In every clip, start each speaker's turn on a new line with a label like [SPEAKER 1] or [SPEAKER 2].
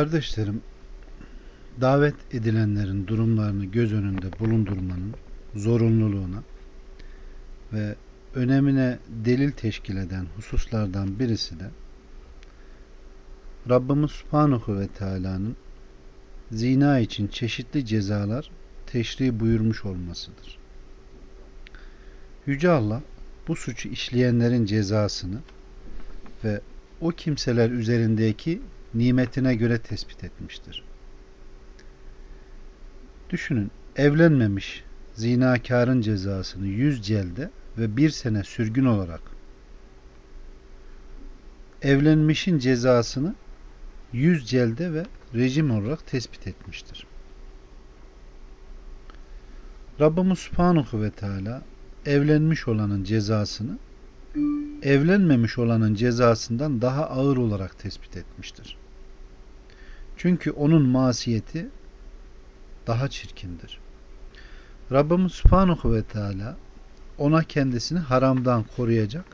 [SPEAKER 1] Kardeşlerim, davet edilenlerin durumlarını göz önünde bulundurmanın zorunluluğuna ve önemine delil teşkil eden hususlardan birisi de Rabbimiz Subhanahu ve Teala'nın zina için çeşitli cezalar teşri buyurmuş olmasıdır. Yüce Allah bu suçu işleyenlerin cezasını ve o kimseler üzerindeki nimetine göre tespit etmiştir. Düşünün, evlenmemiş zinakarın cezasını yüz celde ve bir sene sürgün olarak evlenmişin cezasını yüz celde ve rejim olarak tespit etmiştir. Rabbimiz Subhanahu ve Teala evlenmiş olanın cezasını evlenmemiş olanın cezasından daha ağır olarak tespit etmiştir. Çünkü onun masiyeti daha çirkindir. Rabbimiz Subhanahu ve Teala ona kendisini haramdan koruyacak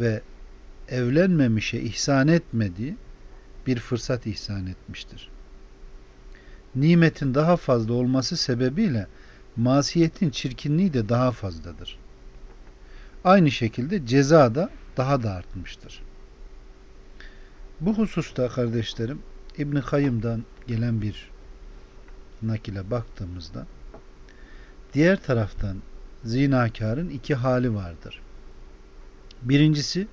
[SPEAKER 1] ve evlenmemişe ihsan etmediği bir fırsat ihsan etmiştir. Nimetin daha fazla olması sebebiyle masiyetin çirkinliği de daha fazladır. Aynı şekilde ceza da daha da artmıştır. Bu hususta kardeşlerim İbn Kayyım'dan gelen bir nakile baktığımızda diğer taraftan zinakarın iki hali vardır. Birincisi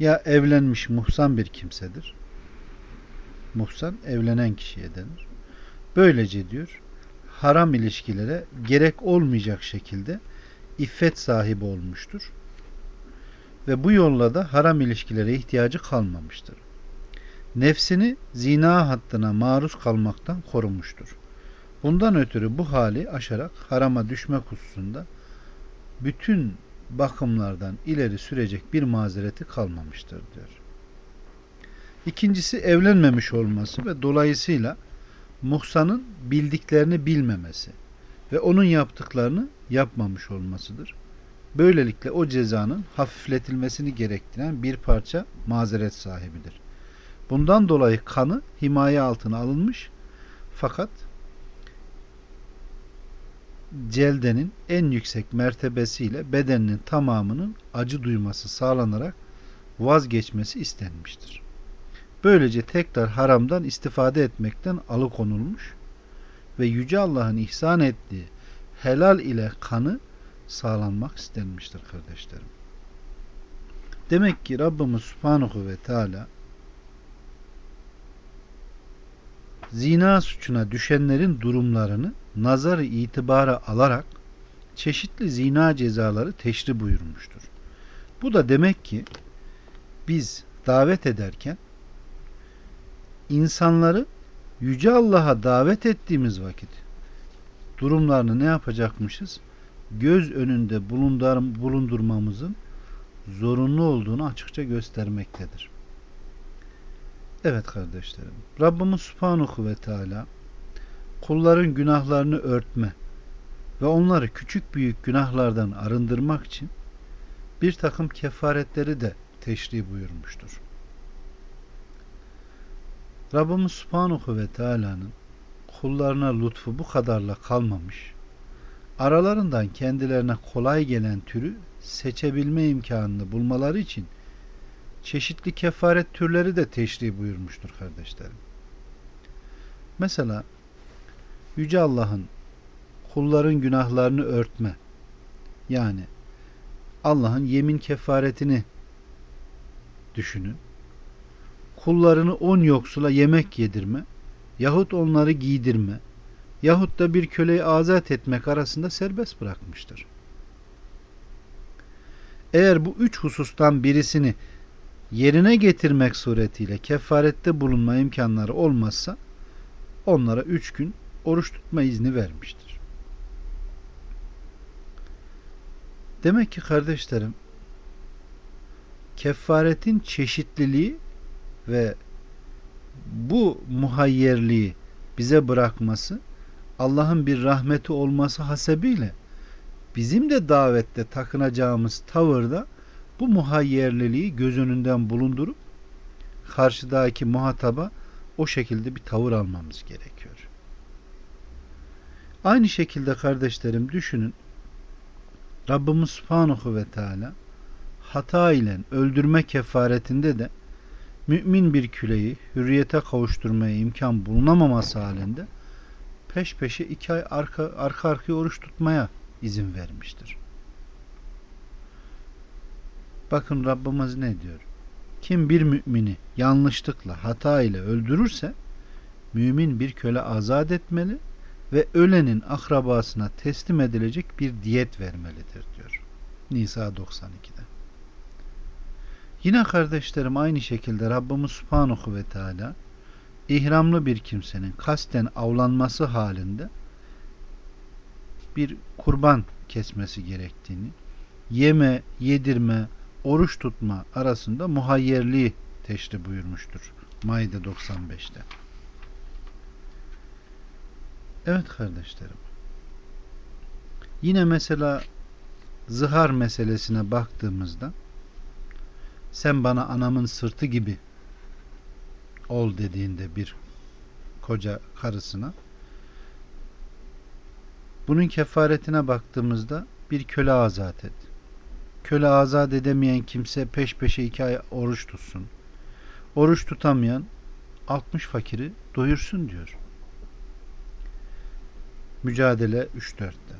[SPEAKER 1] ya evlenmiş muhsan bir kimsedir. Muhsan evlenen kişiye denir. Böylece diyor haram ilişkilere gerek olmayacak şekilde iffet sahibi olmuştur. Ve bu yolla da haram ilişkilere ihtiyacı kalmamıştır. Nefsini zina hattına maruz kalmaktan korumuştur. Bundan ötürü bu hali aşarak harama düşmek hususunda bütün bakımlardan ileri sürecek bir mazereti kalmamıştır diyor. İkincisi evlenmemiş olması ve dolayısıyla muhsanın bildiklerini bilmemesi ve onun yaptıklarını yapmamış olmasıdır. Böylelikle o cezanın hafifletilmesini gerektiren bir parça mazeret sahibidir. Bundan dolayı kanı himaye altına alınmış fakat celdenin en yüksek mertebesiyle bedeninin tamamının acı duyması sağlanarak vazgeçmesi istenmiştir. Böylece tekrar haramdan istifade etmekten alıkonulmuş ve Yüce Allah'ın ihsan ettiği helal ile kanı sağlanmak istenmiştir kardeşlerim. Demek ki Rabbimiz Subhanahu ve Teala zina suçuna düşenlerin durumlarını nazarı itibara alarak çeşitli zina cezaları teşri buyurmuştur. Bu da demek ki biz davet ederken insanları Yüce Allah'a davet ettiğimiz vakit durumlarını ne yapacakmışız? Göz önünde bulundurmamızın zorunlu olduğunu açıkça göstermektedir. Evet kardeşlerim. Rabbimiz Subhanahu ve Teala kulların günahlarını örtme ve onları küçük büyük günahlardan arındırmak için bir takım kefaretleri de teşri buyurmuştur. Rabbimiz Subhanahu ve Teala'nın kullarına lütfu bu kadarla kalmamış, aralarından kendilerine kolay gelen türü seçebilme imkanını bulmaları için çeşitli kefaret türleri de teşri buyurmuştur kardeşlerim. Mesela Yüce Allah'ın kulların günahlarını örtme yani Allah'ın yemin kefaretini düşünün. Kullarını on yoksula yemek yedirme yahut onları giydirme yahut da bir köleyi azat etmek arasında serbest bırakmıştır. Eğer bu üç husustan birisini yerine getirmek suretiyle kefarette bulunma imkanları olmazsa onlara üç gün oruç tutma izni vermiştir. Demek ki kardeşlerim kefaretin çeşitliliği ve bu muhayyerliği bize bırakması Allah'ın bir rahmeti olması hasebiyle bizim de davette takınacağımız tavırda bu muhayyerliliği göz önünden bulundurup karşıdaki muhataba o şekilde bir tavır almamız gerekiyor. Aynı şekilde kardeşlerim düşünün Rabbimiz Subhanahu ve Teala hata ile öldürme kefaretinde de mümin bir küleyi hürriyete kavuşturmaya imkan bulunamaması halinde peş peşe iki ay arka, arka arkaya oruç tutmaya izin vermiştir. Bakın Rabbimiz ne diyor? Kim bir mümini yanlışlıkla hata ile öldürürse mümin bir köle azat etmeli ve ölenin akrabasına teslim edilecek bir diyet vermelidir diyor. Nisa 92'de. Yine kardeşlerim aynı şekilde Rabbimiz Subhanahu ve Teala ihramlı bir kimsenin kasten avlanması halinde bir kurban kesmesi gerektiğini, yeme, yedirme, oruç tutma arasında muhayyerliği teşri buyurmuştur. Maide 95'te. Evet kardeşlerim. Yine mesela zihar meselesine baktığımızda sen bana anamın sırtı gibi ol dediğinde bir koca karısına bunun kefaretine baktığımızda bir köle azat et. Köle azat edemeyen kimse peş peşe iki ay oruç tutsun. Oruç tutamayan 60 fakiri doyursun diyor. Mücadele 3-4'te.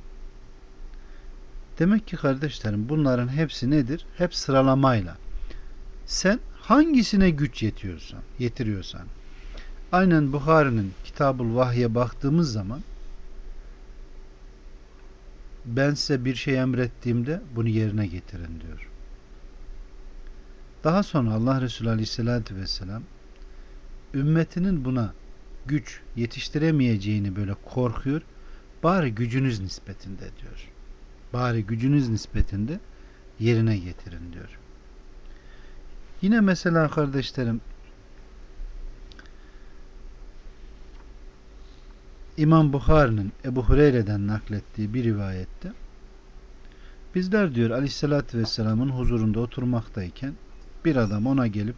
[SPEAKER 1] Demek ki kardeşlerim bunların hepsi nedir? Hep sıralamayla. Sen hangisine güç yetiyorsan, yetiriyorsan. Aynen Buhari'nin Kitabul Vahye baktığımız zaman ben size bir şey emrettiğimde bunu yerine getirin diyor. Daha sonra Allah Resulü Aleyhisselatü Vesselam ümmetinin buna güç yetiştiremeyeceğini böyle korkuyor. Bari gücünüz nispetinde diyor. Bari gücünüz nispetinde yerine getirin diyor. Yine mesela kardeşlerim İmam Bukhari'nin Ebu Hureyre'den naklettiği bir rivayette bizler diyor Aleyhisselatü Vesselam'ın huzurunda oturmaktayken bir adam ona gelip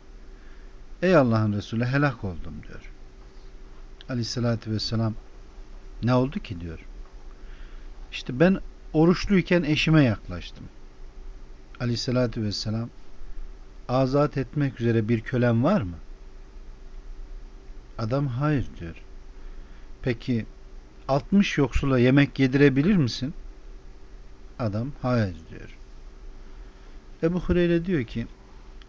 [SPEAKER 1] ey Allah'ın Resulü helak oldum diyor. Aleyhisselatü Vesselam ne oldu ki diyor. İşte ben oruçluyken eşime yaklaştım. Aleyhisselatü Vesselam azat etmek üzere bir kölem var mı? Adam hayır diyor. Peki 60 yoksula yemek yedirebilir misin? Adam hayır diyor. Ebu Hureyre diyor ki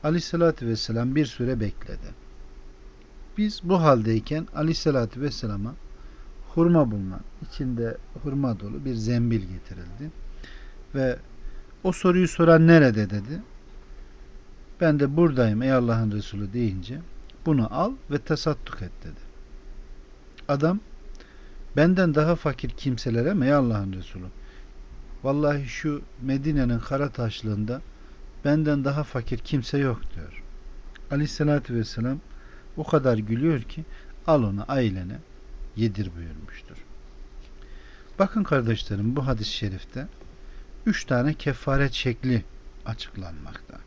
[SPEAKER 1] Aleyhisselatü Vesselam bir süre bekledi. Biz bu haldeyken Aleyhisselatü Vesselam'a hurma bulunan, içinde hurma dolu bir zembil getirildi. Ve o soruyu soran nerede dedi. Ben de buradayım ey Allah'ın Resulü deyince bunu al ve tasadduk et dedi. Adam benden daha fakir kimselere mi ey Allah'ın Resulü? Vallahi şu Medine'nin kara taşlığında benden daha fakir kimse yok diyor. Aleyhissalatü vesselam o kadar gülüyor ki al onu ailene yedir buyurmuştur. Bakın kardeşlerim bu hadis-i şerifte üç tane kefaret şekli açıklanmakta.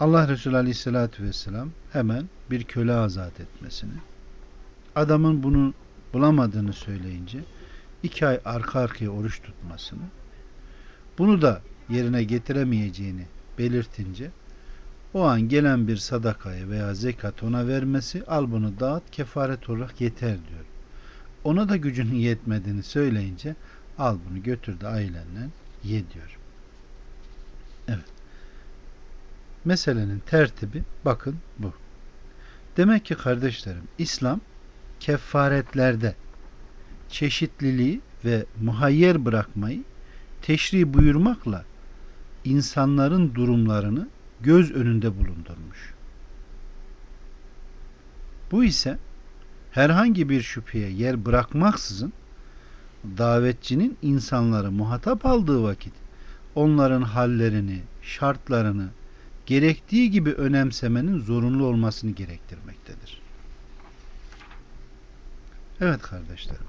[SPEAKER 1] Allah Resulü Aleyhisselatü Vesselam hemen bir köle azat etmesini, adamın bunu bulamadığını söyleyince iki ay arka arkaya oruç tutmasını, bunu da yerine getiremeyeceğini belirtince o an gelen bir sadakayı veya zekat ona vermesi al bunu dağıt kefaret olarak yeter diyor. Ona da gücünün yetmediğini söyleyince al bunu götür de ailenle ye diyor. Evet. Meselenin tertibi bakın bu. Demek ki kardeşlerim İslam kefaretlerde çeşitliliği ve muhayyer bırakmayı teşri buyurmakla insanların durumlarını göz önünde bulundurmuş. Bu ise herhangi bir şüpheye yer bırakmaksızın davetçinin insanları muhatap aldığı vakit onların hallerini, şartlarını gerektiği gibi önemsemenin zorunlu olmasını gerektirmektedir. Evet kardeşlerim.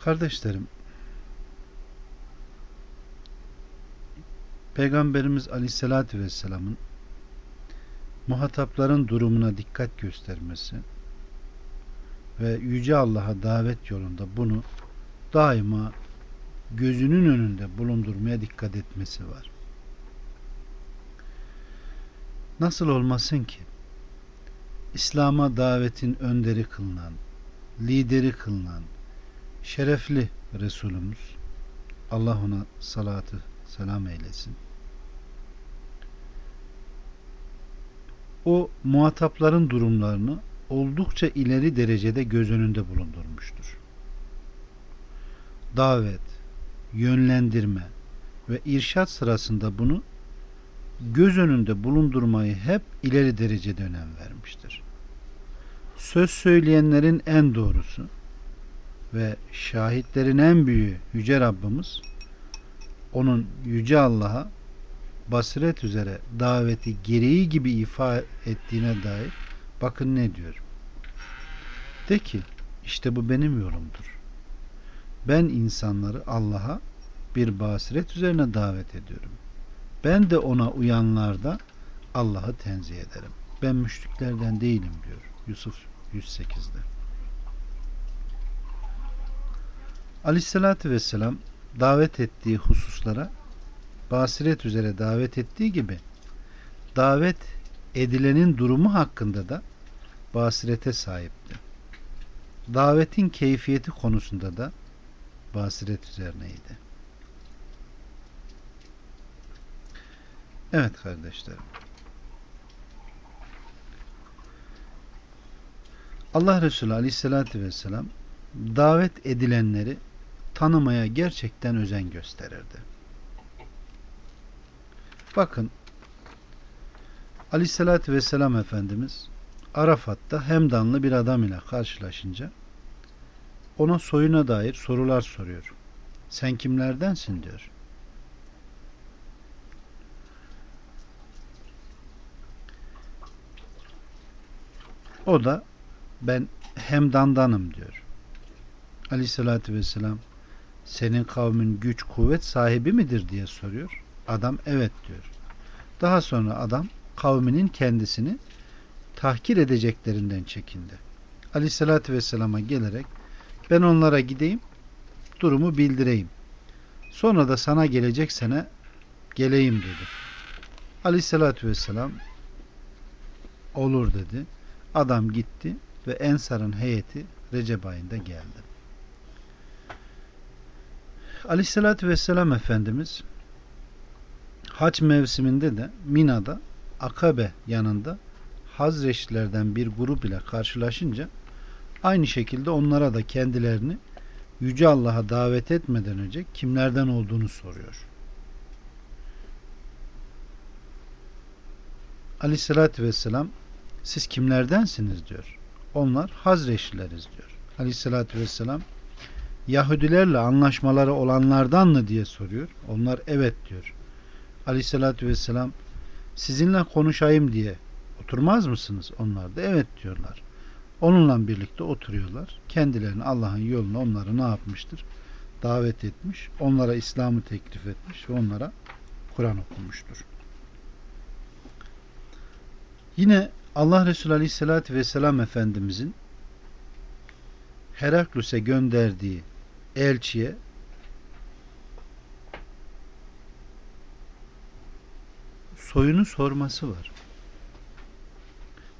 [SPEAKER 1] Kardeşlerim Peygamberimiz Aleyhisselatü Vesselam'ın muhatapların durumuna dikkat göstermesi ve Yüce Allah'a davet yolunda bunu daima gözünün önünde bulundurmaya dikkat etmesi var. Nasıl olmasın ki İslam'a davetin önderi kılınan, lideri kılınan, şerefli Resulümüz Allah ona salatı selam eylesin. O muhatapların durumlarını oldukça ileri derecede göz önünde bulundurmuştur. Davet, yönlendirme ve irşat sırasında bunu göz önünde bulundurmayı hep ileri derecede önem vermiştir. Söz söyleyenlerin en doğrusu ve şahitlerin en büyüğü Yüce Rabbimiz onun Yüce Allah'a basiret üzere daveti gereği gibi ifade ettiğine dair bakın ne diyor. De ki işte bu benim yolumdur. Ben insanları Allah'a bir basiret üzerine davet ediyorum. Ben de ona uyanlarda Allah'ı tenzih ederim. Ben müşriklerden değilim diyor Yusuf 108'de. Aleyhissalatü vesselam davet ettiği hususlara basiret üzere davet ettiği gibi davet edilenin durumu hakkında da basirete sahipti. Davetin keyfiyeti konusunda da basiret üzerineydi. Evet kardeşlerim. Allah Resulü Aleyhisselatü Vesselam davet edilenleri tanımaya gerçekten özen gösterirdi. Bakın Aleyhisselatü Vesselam Efendimiz Arafat'ta Hemdanlı bir adam ile karşılaşınca ona soyuna dair sorular soruyor. Sen kimlerdensin diyor. O da ben Hemdandanım diyor. Aleyhissalatü vesselam senin kavmin güç kuvvet sahibi midir diye soruyor. Adam evet diyor. Daha sonra adam kavminin kendisini tahkir edeceklerinden çekindi. Aleyhissalatü vesselama gelerek ben onlara gideyim durumu bildireyim. Sonra da sana gelecek sene geleyim dedi. Aleyhissalatü vesselam olur dedi. Adam gitti ve Ensar'ın heyeti Recep ayında geldi. Aleyhissalatü vesselam Efendimiz hac mevsiminde de Mina'da Akabe yanında Hazreçlilerden bir grup ile karşılaşınca aynı şekilde onlara da kendilerini Yüce Allah'a davet etmeden önce kimlerden olduğunu soruyor. Aleyhissalatü vesselam siz kimlerdensiniz diyor. Onlar Hazreçlileriz diyor. Aleyhissalatü vesselam Yahudilerle anlaşmaları olanlardan mı diye soruyor. Onlar evet diyor. Aleyhissalatü vesselam sizinle konuşayım diye oturmaz mısınız? Onlar da evet diyorlar. Onunla birlikte oturuyorlar. Kendilerini Allah'ın yoluna onları ne yapmıştır? Davet etmiş. Onlara İslam'ı teklif etmiş ve onlara Kur'an okumuştur. Yine Allah Resulü Aleyhisselatü Vesselam Efendimizin Heraklus'e gönderdiği elçiye soyunu sorması var.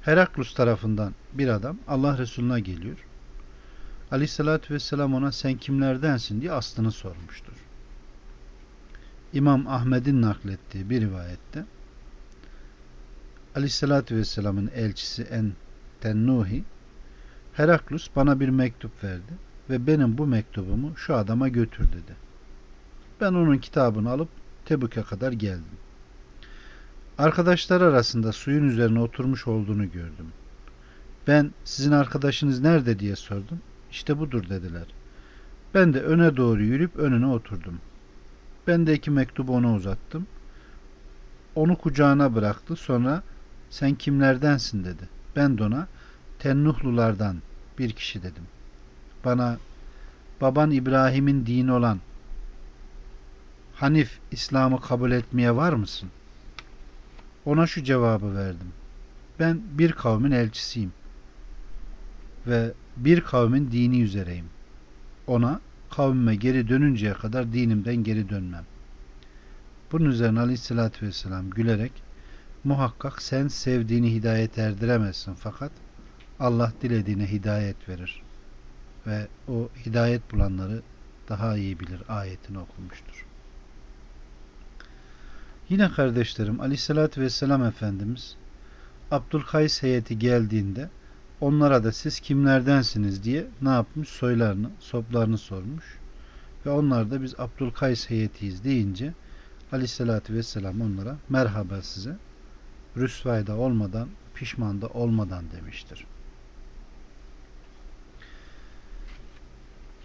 [SPEAKER 1] Heraklus tarafından bir adam Allah Resulüne geliyor. Aleyhissalatü vesselam ona sen kimlerdensin diye aslını sormuştur. İmam Ahmet'in naklettiği bir rivayette Aleyhissalatü vesselamın elçisi En Tennuhi Heraklus bana bir mektup verdi ve benim bu mektubumu şu adama götür dedi. Ben onun kitabını alıp Tebük'e kadar geldim. Arkadaşlar arasında suyun üzerine oturmuş olduğunu gördüm. Ben sizin arkadaşınız nerede diye sordum. İşte budur dediler. Ben de öne doğru yürüyüp önüne oturdum. Ben de iki mektubu ona uzattım. Onu kucağına bıraktı. Sonra sen kimlerdensin dedi. Ben de ona Tennuhlulardan bir kişi dedim. Bana baban İbrahim'in dini olan Hanif İslam'ı kabul etmeye var mısın? Ona şu cevabı verdim. Ben bir kavmin elçisiyim ve bir kavmin dini üzereyim. Ona kavmime geri dönünceye kadar dinimden geri dönmem. Bunun üzerine aleyhissalatü vesselam gülerek muhakkak sen sevdiğini hidayet erdiremezsin fakat Allah dilediğine hidayet verir ve o hidayet bulanları daha iyi bilir ayetini okumuştur. Yine kardeşlerim aleyhissalatü vesselam Efendimiz Abdülkays heyeti geldiğinde onlara da siz kimlerdensiniz diye ne yapmış? Soylarını, soplarını sormuş. Ve onlar da biz Abdülkays heyetiyiz deyince aleyhissalatü vesselam onlara merhaba size rüsvayda olmadan, pişmanda olmadan demiştir.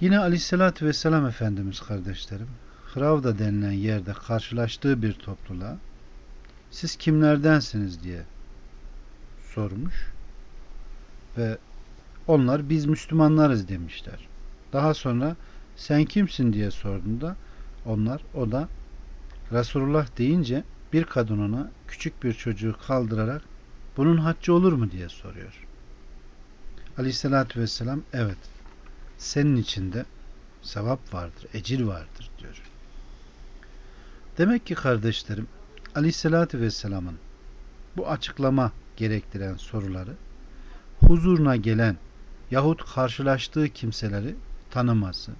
[SPEAKER 1] Yine aleyhissalatü vesselam Efendimiz kardeşlerim Hravda denilen yerde karşılaştığı bir topluluğa siz kimlerdensiniz diye sormuş ve onlar biz Müslümanlarız demişler. Daha sonra sen kimsin diye sorduğunda onlar o da Resulullah deyince bir kadın ona küçük bir çocuğu kaldırarak bunun haccı olur mu diye soruyor. Aleyhissalatü vesselam evet senin içinde sevap vardır, ecir vardır diyor. Demek ki kardeşlerim Aleyhisselatü Vesselam'ın bu açıklama gerektiren soruları huzuruna gelen yahut karşılaştığı kimseleri tanıması,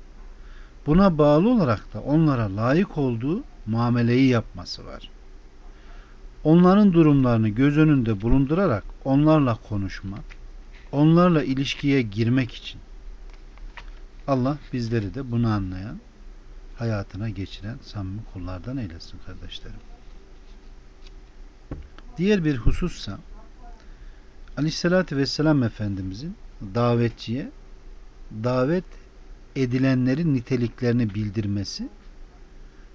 [SPEAKER 1] buna bağlı olarak da onlara layık olduğu muameleyi yapması var. Onların durumlarını göz önünde bulundurarak onlarla konuşma, onlarla ilişkiye girmek için Allah bizleri de bunu anlayan, hayatına geçiren samimi kullardan eylesin kardeşlerim. Diğer bir husussa Aleyhisselatü Vesselam Efendimizin davetçiye davet edilenlerin niteliklerini bildirmesi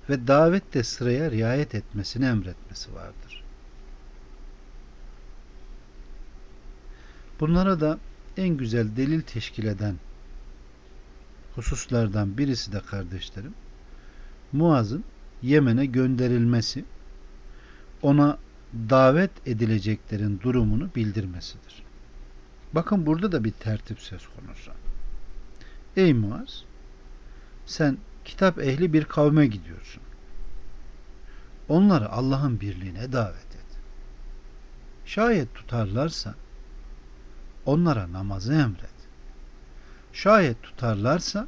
[SPEAKER 1] ve davette sıraya riayet etmesini emretmesi vardır. Bunlara da en güzel delil teşkil eden hususlardan birisi de kardeşlerim Muaz'ın Yemen'e gönderilmesi ona davet edileceklerin durumunu bildirmesidir. Bakın burada da bir tertip söz konusu. Ey Muaz sen kitap ehli bir kavme gidiyorsun. Onları Allah'ın birliğine davet et. Şayet tutarlarsa onlara namazı emret. Şayet tutarlarsa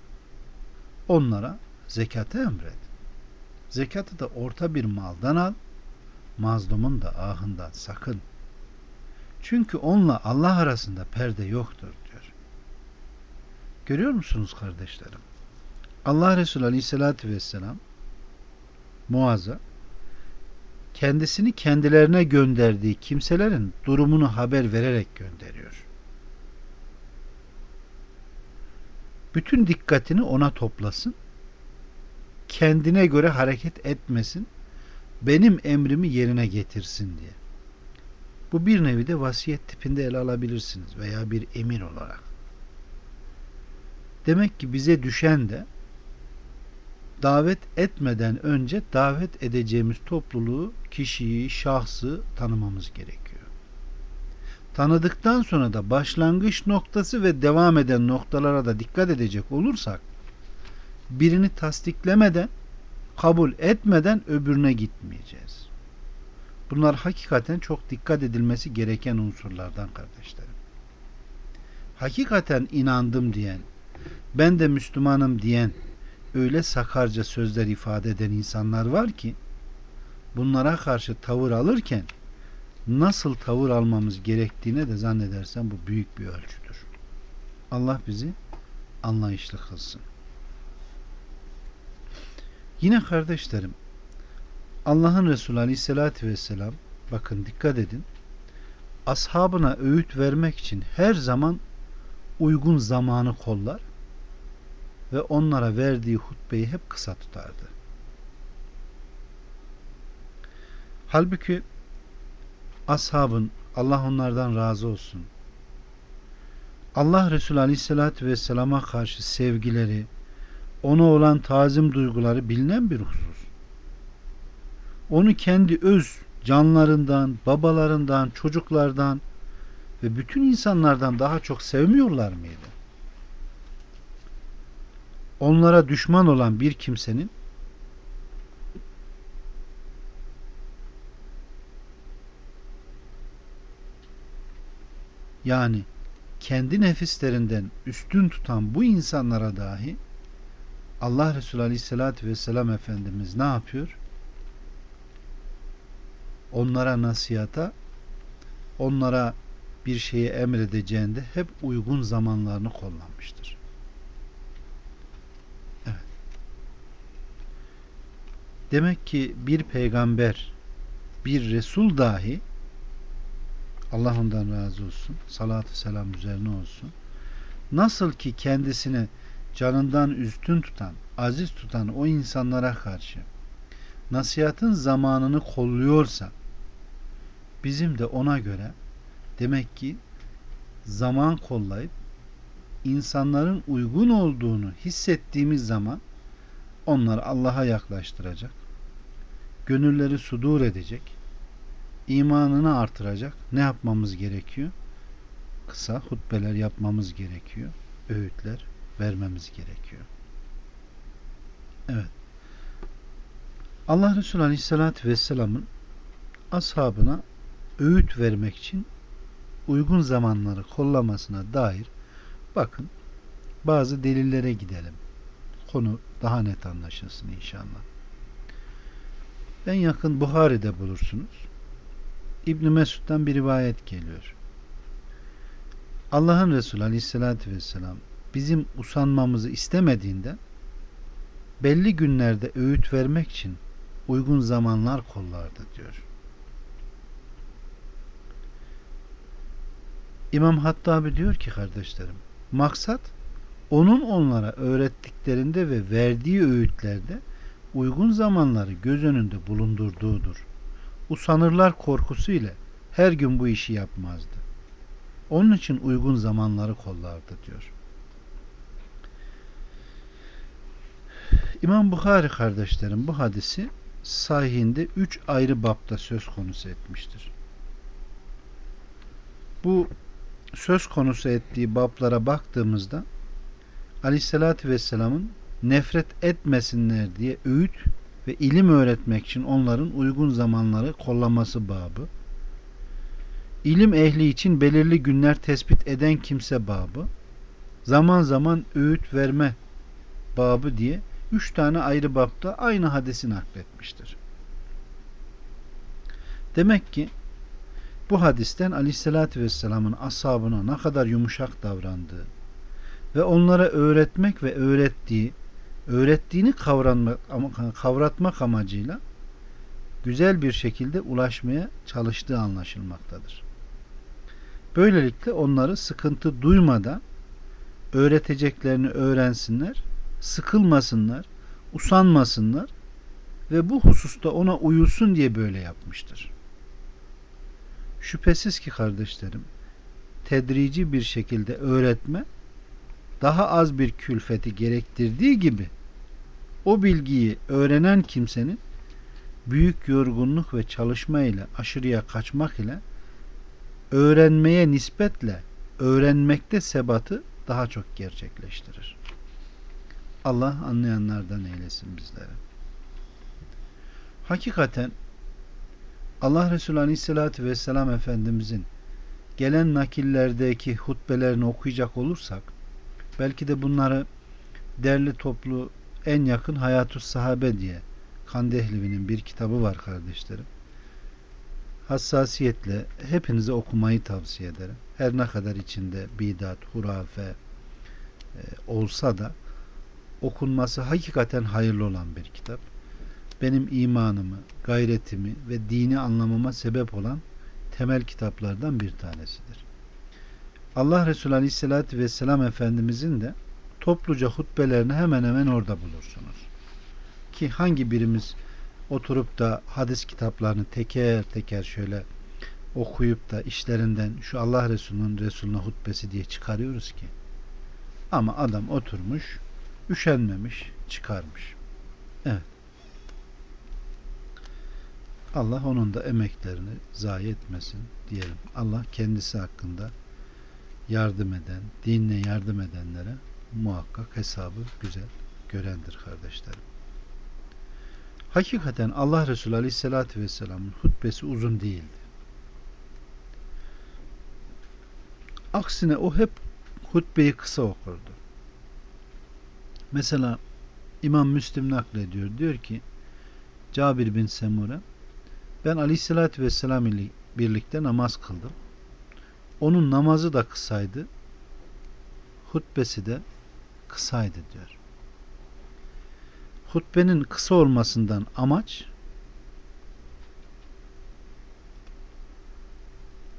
[SPEAKER 1] onlara zekatı emret. Zekatı da orta bir maldan al, mazlumun da ahından sakın. Çünkü onunla Allah arasında perde yoktur diyor. Görüyor musunuz kardeşlerim? Allah Resulü Aleyhisselatü Vesselam Muaz'a kendisini kendilerine gönderdiği kimselerin durumunu haber vererek gönderiyor. Bütün dikkatini ona toplasın kendine göre hareket etmesin, benim emrimi yerine getirsin diye. Bu bir nevi de vasiyet tipinde ele alabilirsiniz veya bir emir olarak. Demek ki bize düşen de davet etmeden önce davet edeceğimiz topluluğu, kişiyi, şahsı tanımamız gerekiyor. Tanıdıktan sonra da başlangıç noktası ve devam eden noktalara da dikkat edecek olursak birini tasdiklemeden, kabul etmeden öbürüne gitmeyeceğiz. Bunlar hakikaten çok dikkat edilmesi gereken unsurlardan kardeşlerim. Hakikaten inandım diyen, ben de Müslümanım diyen öyle sakarca sözler ifade eden insanlar var ki bunlara karşı tavır alırken nasıl tavır almamız gerektiğine de zannedersem bu büyük bir ölçüdür. Allah bizi anlayışlı kılsın. Yine kardeşlerim Allah'ın Resulü Aleyhisselatü Vesselam bakın dikkat edin ashabına öğüt vermek için her zaman uygun zamanı kollar ve onlara verdiği hutbeyi hep kısa tutardı. Halbuki ashabın Allah onlardan razı olsun Allah Resulü Aleyhisselatü Vesselam'a karşı sevgileri, ona olan tazim duyguları bilinen bir husus. onu kendi öz canlarından, babalarından, çocuklardan ve bütün insanlardan daha çok sevmiyorlar mıydı? Onlara düşman olan bir kimsenin yani kendi nefislerinden üstün tutan bu insanlara dahi Allah Resulü Aleyhisselatü Vesselam Efendimiz ne yapıyor? Onlara nasihata, onlara bir şeyi emredeceğinde hep uygun zamanlarını kullanmıştır. Evet. Demek ki bir peygamber, bir Resul dahi Allah ondan razı olsun. Salatü selam üzerine olsun. Nasıl ki kendisine canından üstün tutan, aziz tutan o insanlara karşı nasihatın zamanını kolluyorsa bizim de ona göre demek ki zaman kollayıp insanların uygun olduğunu hissettiğimiz zaman onları Allah'a yaklaştıracak. Gönülleri sudur edecek imanını artıracak ne yapmamız gerekiyor? Kısa hutbeler yapmamız gerekiyor. Öğütler vermemiz gerekiyor. Evet. Allah Resulü Aleyhisselatü Vesselam'ın ashabına öğüt vermek için uygun zamanları kollamasına dair bakın bazı delillere gidelim. Konu daha net anlaşılsın inşallah. En yakın Buhari'de bulursunuz. İbn Mesud'dan bir rivayet geliyor. Allah'ın Resulü Aleyhisselatü Vesselam bizim usanmamızı istemediğinde belli günlerde öğüt vermek için uygun zamanlar kollardı diyor. İmam Hattabi diyor ki kardeşlerim maksat onun onlara öğrettiklerinde ve verdiği öğütlerde uygun zamanları göz önünde bulundurduğudur usanırlar korkusu ile her gün bu işi yapmazdı. Onun için uygun zamanları kollardı diyor. İmam Bukhari kardeşlerim bu hadisi sahihinde üç ayrı bapta söz konusu etmiştir. Bu söz konusu ettiği bablara baktığımızda Aleyhisselatü Vesselam'ın nefret etmesinler diye öğüt ve ilim öğretmek için onların uygun zamanları kollaması babı. İlim ehli için belirli günler tespit eden kimse babı. Zaman zaman öğüt verme babı diye üç tane ayrı babda aynı hadisi nakletmiştir. Demek ki bu hadisten Aleyhisselatü Vesselam'ın ashabına ne kadar yumuşak davrandığı ve onlara öğretmek ve öğrettiği öğrettiğini kavranmak, kavratmak amacıyla güzel bir şekilde ulaşmaya çalıştığı anlaşılmaktadır. Böylelikle onları sıkıntı duymadan öğreteceklerini öğrensinler, sıkılmasınlar, usanmasınlar ve bu hususta ona uyulsun diye böyle yapmıştır. Şüphesiz ki kardeşlerim, tedrici bir şekilde öğretme daha az bir külfeti gerektirdiği gibi o bilgiyi öğrenen kimsenin büyük yorgunluk ve çalışma ile aşırıya kaçmak ile öğrenmeye nispetle öğrenmekte sebatı daha çok gerçekleştirir. Allah anlayanlardan eylesin bizleri. Hakikaten Allah Resulü Aleyhisselatü Vesselam Efendimizin gelen nakillerdeki hutbelerini okuyacak olursak Belki de bunları derli toplu en yakın Hayatus Sahabe diye Kandehlivi'nin bir kitabı var kardeşlerim. Hassasiyetle hepinize okumayı tavsiye ederim. Her ne kadar içinde bidat, hurafe e, olsa da okunması hakikaten hayırlı olan bir kitap. Benim imanımı, gayretimi ve dini anlamama sebep olan temel kitaplardan bir tanesidir. Allah Resulü Aleyhisselatü Vesselam Efendimizin de topluca hutbelerini hemen hemen orada bulursunuz. Ki hangi birimiz oturup da hadis kitaplarını teker teker şöyle okuyup da işlerinden şu Allah Resulü'nün Resulüne hutbesi diye çıkarıyoruz ki. Ama adam oturmuş, üşenmemiş, çıkarmış. Evet. Allah onun da emeklerini zayi etmesin diyelim. Allah kendisi hakkında yardım eden, dinle yardım edenlere muhakkak hesabı güzel görendir kardeşlerim. Hakikaten Allah Resulü Aleyhisselatü Vesselam'ın hutbesi uzun değildi. Aksine o hep hutbeyi kısa okurdu. Mesela İmam Müslim naklediyor. Diyor ki Cabir bin Semure ben Aleyhisselatü Vesselam ile birlikte namaz kıldım. Onun namazı da kısaydı. Hutbesi de kısaydı diyor. Hutbenin kısa olmasından amaç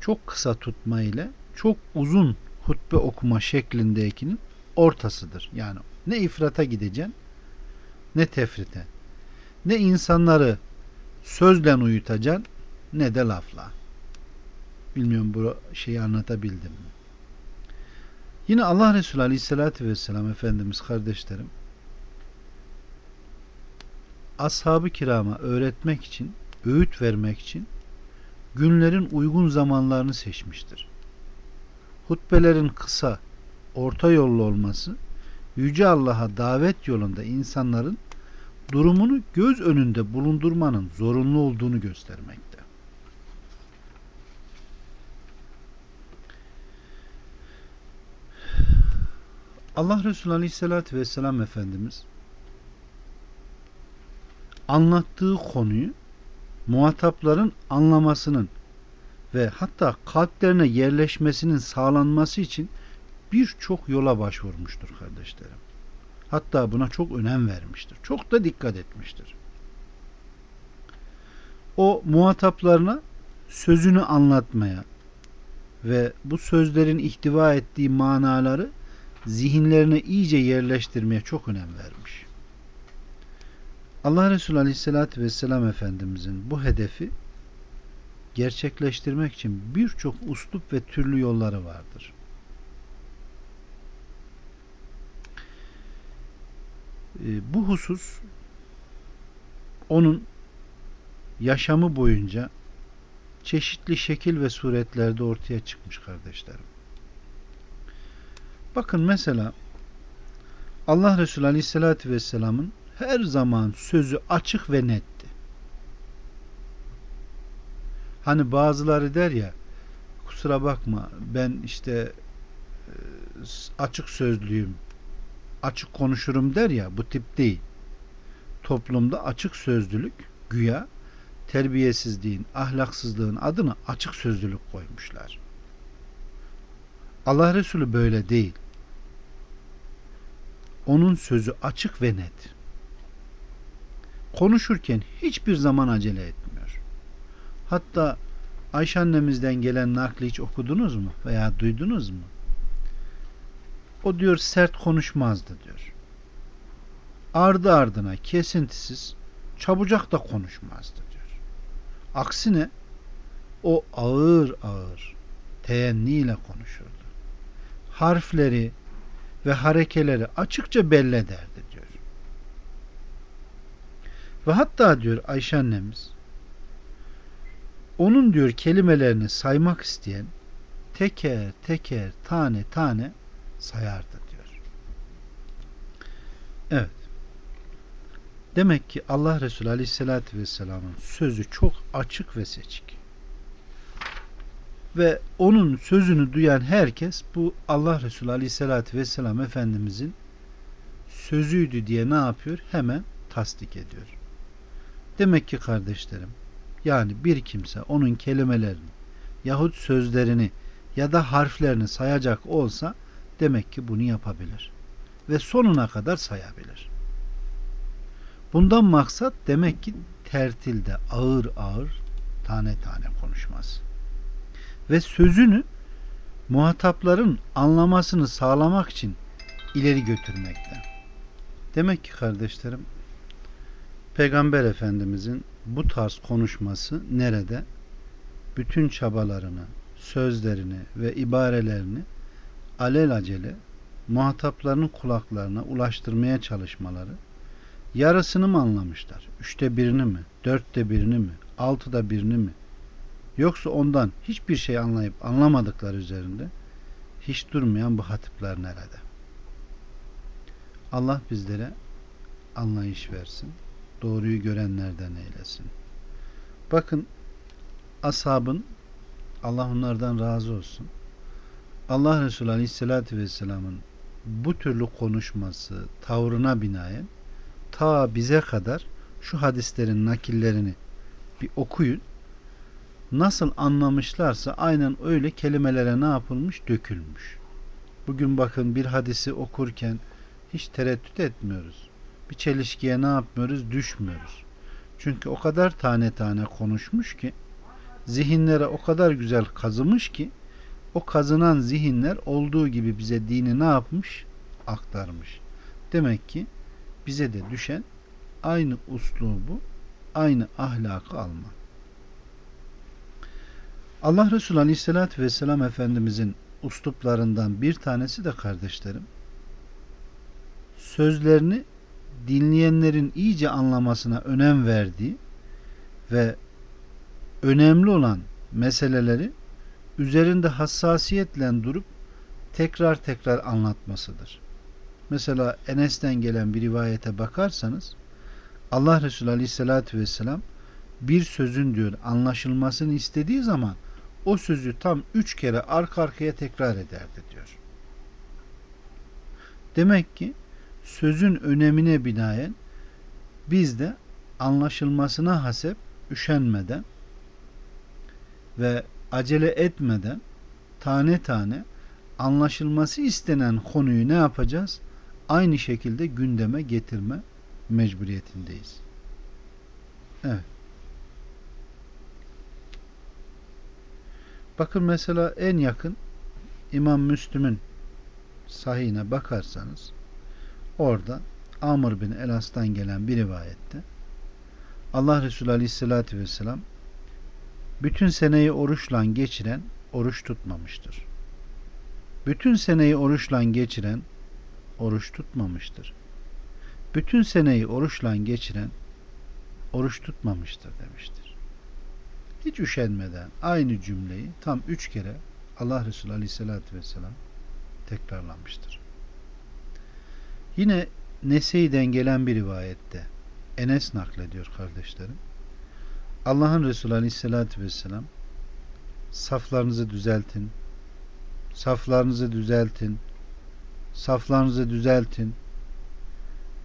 [SPEAKER 1] çok kısa tutma ile çok uzun hutbe okuma şeklindekinin ortasıdır. Yani ne ifrata gideceksin ne tefrite. Ne insanları sözle uyutacaksın ne de lafla. Bilmiyorum bu şeyi anlatabildim mi? Yine Allah Resulü Aleyhisselatü Vesselam Efendimiz kardeşlerim ashab-ı kirama öğretmek için, öğüt vermek için günlerin uygun zamanlarını seçmiştir. Hutbelerin kısa, orta yollu olması Yüce Allah'a davet yolunda insanların durumunu göz önünde bulundurmanın zorunlu olduğunu göstermekte. Allah Resulü Aleyhisselatü Vesselam Efendimiz anlattığı konuyu muhatapların anlamasının ve hatta kalplerine yerleşmesinin sağlanması için birçok yola başvurmuştur kardeşlerim. Hatta buna çok önem vermiştir. Çok da dikkat etmiştir. O muhataplarına sözünü anlatmaya ve bu sözlerin ihtiva ettiği manaları zihinlerine iyice yerleştirmeye çok önem vermiş. Allah Resulü Aleyhisselatü Vesselam Efendimizin bu hedefi gerçekleştirmek için birçok uslup ve türlü yolları vardır. Ee, bu husus onun yaşamı boyunca çeşitli şekil ve suretlerde ortaya çıkmış kardeşlerim. Bakın mesela Allah Resulü Aleyhisselatü Vesselam'ın her zaman sözü açık ve netti. Hani bazıları der ya kusura bakma ben işte e, açık sözlüyüm açık konuşurum der ya bu tip değil. Toplumda açık sözlülük güya terbiyesizliğin, ahlaksızlığın adını açık sözlülük koymuşlar. Allah Resulü böyle değil. Onun sözü açık ve net. Konuşurken hiçbir zaman acele etmiyor. Hatta Ayşe annemizden gelen nakli hiç okudunuz mu veya duydunuz mu? O diyor sert konuşmazdı diyor. Ardı ardına kesintisiz çabucak da konuşmazdı diyor. Aksine o ağır ağır teenniyle konuşurdu. Harfleri ve harekeleri açıkça belli ederdi diyor. Ve hatta diyor Ayşe annemiz onun diyor kelimelerini saymak isteyen teker teker tane tane sayardı diyor. Evet. Demek ki Allah Resulü Aleyhisselatü Vesselam'ın sözü çok açık ve seçik. Ve onun sözünü duyan herkes bu Allah Resulü Aleyhisselatü Vesselam Efendimizin sözüydü diye ne yapıyor? Hemen tasdik ediyor. Demek ki kardeşlerim yani bir kimse onun kelimelerini yahut sözlerini ya da harflerini sayacak olsa demek ki bunu yapabilir. Ve sonuna kadar sayabilir. Bundan maksat demek ki tertilde ağır ağır tane tane konuşmaz. Ve sözünü muhatapların anlamasını sağlamak için ileri götürmekte. Demek ki kardeşlerim Peygamber Efendimizin bu tarz konuşması nerede? Bütün çabalarını, sözlerini ve ibarelerini alelacele muhataplarının kulaklarına ulaştırmaya çalışmaları yarısını mı anlamışlar? Üçte birini mi? Dörtte birini mi? altıda birini mi yoksa ondan hiçbir şey anlayıp anlamadıkları üzerinde hiç durmayan bu hatipler nerede? Allah bizlere anlayış versin. Doğruyu görenlerden eylesin. Bakın ashabın Allah onlardan razı olsun. Allah Resulü Aleyhisselatü Vesselam'ın bu türlü konuşması, tavrına binaen ta bize kadar şu hadislerin nakillerini bir okuyun. Nasıl anlamışlarsa aynen öyle kelimelere ne yapılmış? Dökülmüş. Bugün bakın bir hadisi okurken hiç tereddüt etmiyoruz. Bir çelişkiye ne yapmıyoruz? Düşmüyoruz. Çünkü o kadar tane tane konuşmuş ki zihinlere o kadar güzel kazımış ki o kazınan zihinler olduğu gibi bize dini ne yapmış? Aktarmış. Demek ki bize de düşen aynı uslubu, aynı ahlakı alma. Allah Resulü Aleyhisselatü Vesselam Efendimizin usluplarından bir tanesi de kardeşlerim, sözlerini dinleyenlerin iyice anlamasına önem verdiği ve önemli olan meseleleri üzerinde hassasiyetle durup tekrar tekrar anlatmasıdır. Mesela Enes'ten gelen bir rivayete bakarsanız Allah Resulü Aleyhisselatü Vesselam bir sözün diyor anlaşılmasını istediği zaman o sözü tam üç kere arka arkaya tekrar ederdi diyor. Demek ki sözün önemine binaen biz de anlaşılmasına hasep üşenmeden ve acele etmeden tane tane anlaşılması istenen konuyu ne yapacağız? Aynı şekilde gündeme getirme mecburiyetindeyiz. Evet. Bakın mesela en yakın İmam Müslüm'ün sahihine bakarsanız orada Amr bin Elas'tan gelen bir rivayette Allah Resulü Aleyhisselatü Vesselam bütün seneyi oruçla geçiren oruç tutmamıştır. Bütün seneyi oruçla geçiren oruç tutmamıştır. Bütün seneyi oruçla geçiren oruç tutmamıştır demiştir. Hiç üşenmeden aynı cümleyi tam üç kere Allah Resulü Aleyhisselatü Vesselam tekrarlamıştır. Yine Nese'den gelen bir rivayette Enes naklediyor kardeşlerim. Allah'ın Resulü Aleyhisselatü Vesselam saflarınızı düzeltin, saflarınızı düzeltin, saflarınızı düzeltin.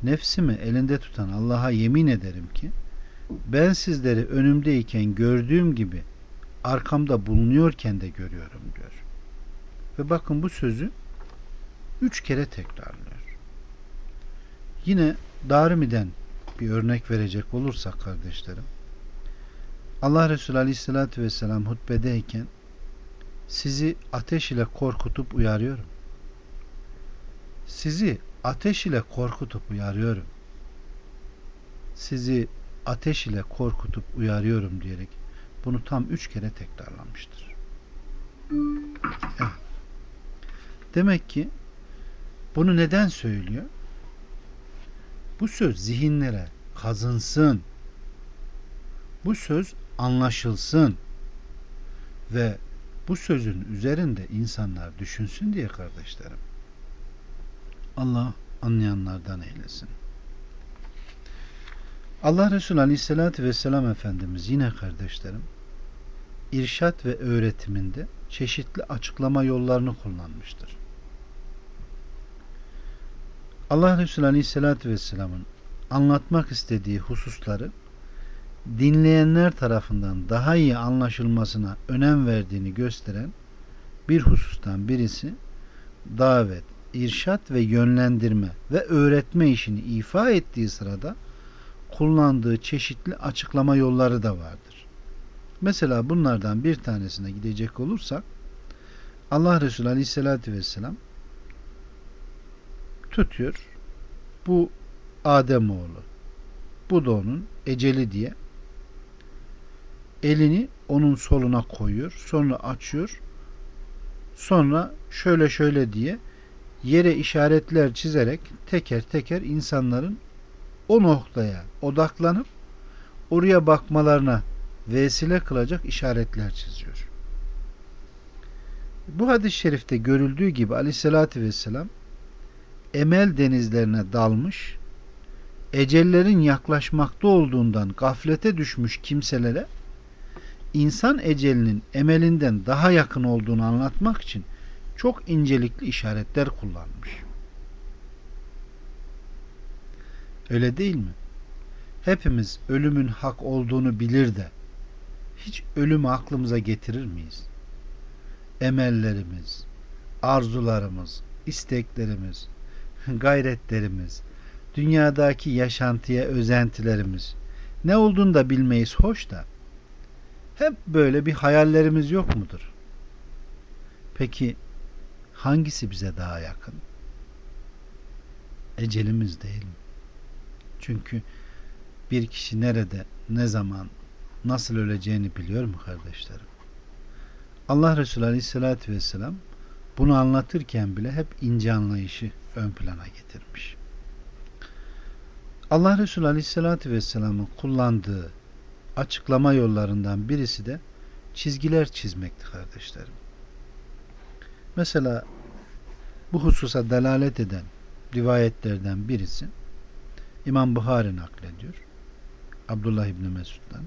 [SPEAKER 1] Nefsimi elinde tutan Allah'a yemin ederim ki ben sizleri önümdeyken gördüğüm gibi arkamda bulunuyorken de görüyorum diyor. Ve bakın bu sözü üç kere tekrarlıyor. Yine Darimi'den bir örnek verecek olursak kardeşlerim Allah Resulü Aleyhisselatü Vesselam hutbedeyken sizi ateş ile korkutup uyarıyorum. Sizi ateş ile korkutup uyarıyorum. Sizi ateş ile korkutup uyarıyorum diyerek bunu tam üç kere tekrarlamıştır. Demek ki bunu neden söylüyor? Bu söz zihinlere kazınsın. Bu söz anlaşılsın ve bu sözün üzerinde insanlar düşünsün diye kardeşlerim. Allah anlayanlardan eylesin. Allah Resulü Aleyhisselatü Vesselam Efendimiz yine kardeşlerim irşat ve öğretiminde çeşitli açıklama yollarını kullanmıştır. Allah Resulü Aleyhisselatü Vesselam'ın anlatmak istediği hususları dinleyenler tarafından daha iyi anlaşılmasına önem verdiğini gösteren bir husustan birisi davet, irşat ve yönlendirme ve öğretme işini ifa ettiği sırada kullandığı çeşitli açıklama yolları da vardır. Mesela bunlardan bir tanesine gidecek olursak Allah Resulü Aleyhisselatü Vesselam tutuyor bu Adem oğlu bu da onun eceli diye elini onun soluna koyuyor. Sonra açıyor. Sonra şöyle şöyle diye yere işaretler çizerek teker teker insanların o noktaya odaklanıp oraya bakmalarına vesile kılacak işaretler çiziyor. Bu hadis-i şerifte görüldüğü gibi aleyhissalatü vesselam emel denizlerine dalmış, ecellerin yaklaşmakta olduğundan gaflete düşmüş kimselere insan ecelinin emelinden daha yakın olduğunu anlatmak için çok incelikli işaretler kullanmış. Öyle değil mi? Hepimiz ölümün hak olduğunu bilir de hiç ölümü aklımıza getirir miyiz? Emellerimiz, arzularımız, isteklerimiz, gayretlerimiz, dünyadaki yaşantıya özentilerimiz ne olduğunu da bilmeyiz hoş da hep böyle bir hayallerimiz yok mudur? Peki hangisi bize daha yakın? Ecelimiz değil mi? Çünkü bir kişi nerede, ne zaman, nasıl öleceğini biliyor mu kardeşlerim? Allah Resulü Aleyhisselatü Vesselam bunu anlatırken bile hep ince anlayışı ön plana getirmiş. Allah Resulü Aleyhisselatü Vesselam'ın kullandığı açıklama yollarından birisi de çizgiler çizmekti kardeşlerim. Mesela bu hususa delalet eden rivayetlerden birisi İmam Buhari naklediyor. Abdullah İbni Mesud'dan.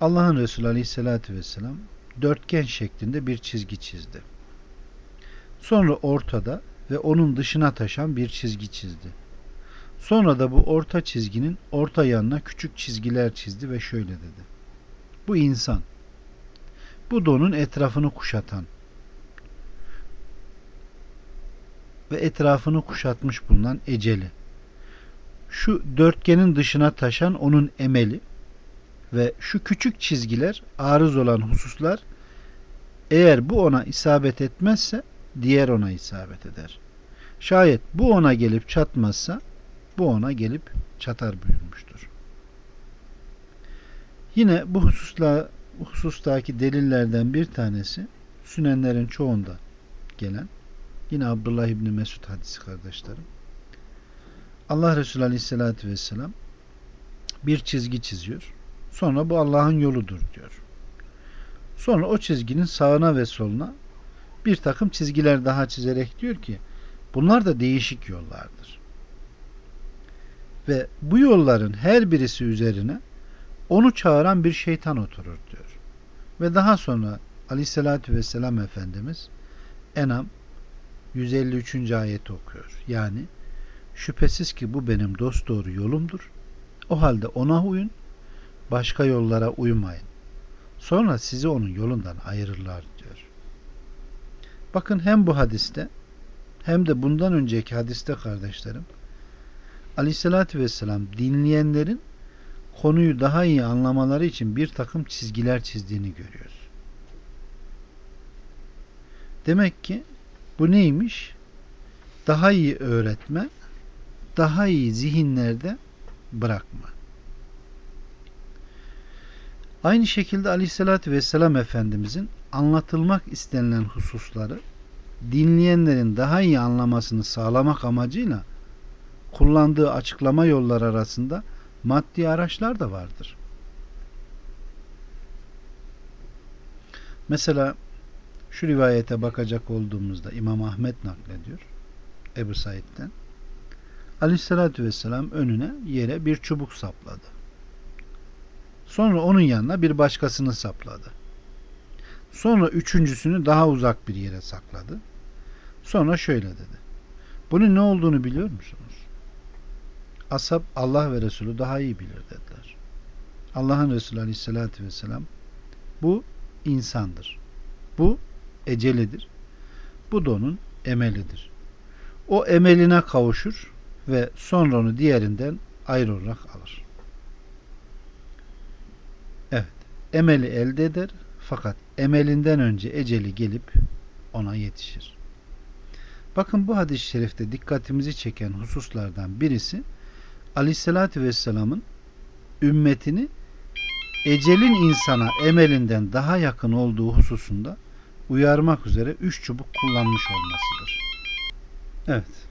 [SPEAKER 1] Allah'ın Resulü Aleyhisselatü Vesselam dörtgen şeklinde bir çizgi çizdi. Sonra ortada ve onun dışına taşan bir çizgi çizdi. Sonra da bu orta çizginin orta yanına küçük çizgiler çizdi ve şöyle dedi. Bu insan. Bu donun etrafını kuşatan ve etrafını kuşatmış bulunan eceli. Şu dörtgenin dışına taşan onun emeli ve şu küçük çizgiler arız olan hususlar eğer bu ona isabet etmezse diğer ona isabet eder. Şayet bu ona gelip çatmazsa bu ona gelip çatar buyurmuştur. Yine bu hususla husustaki delillerden bir tanesi Sünenlerin çoğunda gelen yine Abdullah İbni Mesud hadisi kardeşlerim. Allah Resulü Aleyhisselatü Vesselam bir çizgi çiziyor. Sonra bu Allah'ın yoludur diyor. Sonra o çizginin sağına ve soluna bir takım çizgiler daha çizerek diyor ki bunlar da değişik yollardır. Ve bu yolların her birisi üzerine onu çağıran bir şeytan oturur diyor. Ve daha sonra Aleyhisselatü Vesselam Efendimiz Enam 153. ayeti okuyor. Yani şüphesiz ki bu benim dost doğru yolumdur. O halde ona uyun, başka yollara uymayın. Sonra sizi onun yolundan ayırırlar diyor. Bakın hem bu hadiste hem de bundan önceki hadiste kardeşlerim Aleyhisselatü Vesselam dinleyenlerin konuyu daha iyi anlamaları için bir takım çizgiler çizdiğini görüyoruz. Demek ki bu neymiş? Daha iyi öğretme, daha iyi zihinlerde bırakma. Aynı şekilde Aleyhisselatü Vesselam Efendimizin anlatılmak istenilen hususları dinleyenlerin daha iyi anlamasını sağlamak amacıyla kullandığı açıklama yolları arasında maddi araçlar da vardır. Mesela şu rivayete bakacak olduğumuzda İmam Ahmet naklediyor. Ebu Said'den. Aleyhissalatü vesselam önüne yere bir çubuk sapladı. Sonra onun yanına bir başkasını sapladı. Sonra üçüncüsünü daha uzak bir yere sakladı. Sonra şöyle dedi. Bunun ne olduğunu biliyor musunuz? Ashab Allah ve Resulü daha iyi bilir dediler. Allah'ın Resulü Aleyhisselatü Vesselam bu insandır. Bu ecelidir. Bu da onun emelidir. O emeline kavuşur ve sonra onu diğerinden ayrı olarak alır. Evet. Emeli elde eder fakat emelinden önce eceli gelip ona yetişir. Bakın bu hadis-i şerifte dikkatimizi çeken hususlardan birisi Aleyhisselatü Vesselam'ın ümmetini ecelin insana emelinden daha yakın olduğu hususunda uyarmak üzere üç çubuk kullanmış olmasıdır. Evet.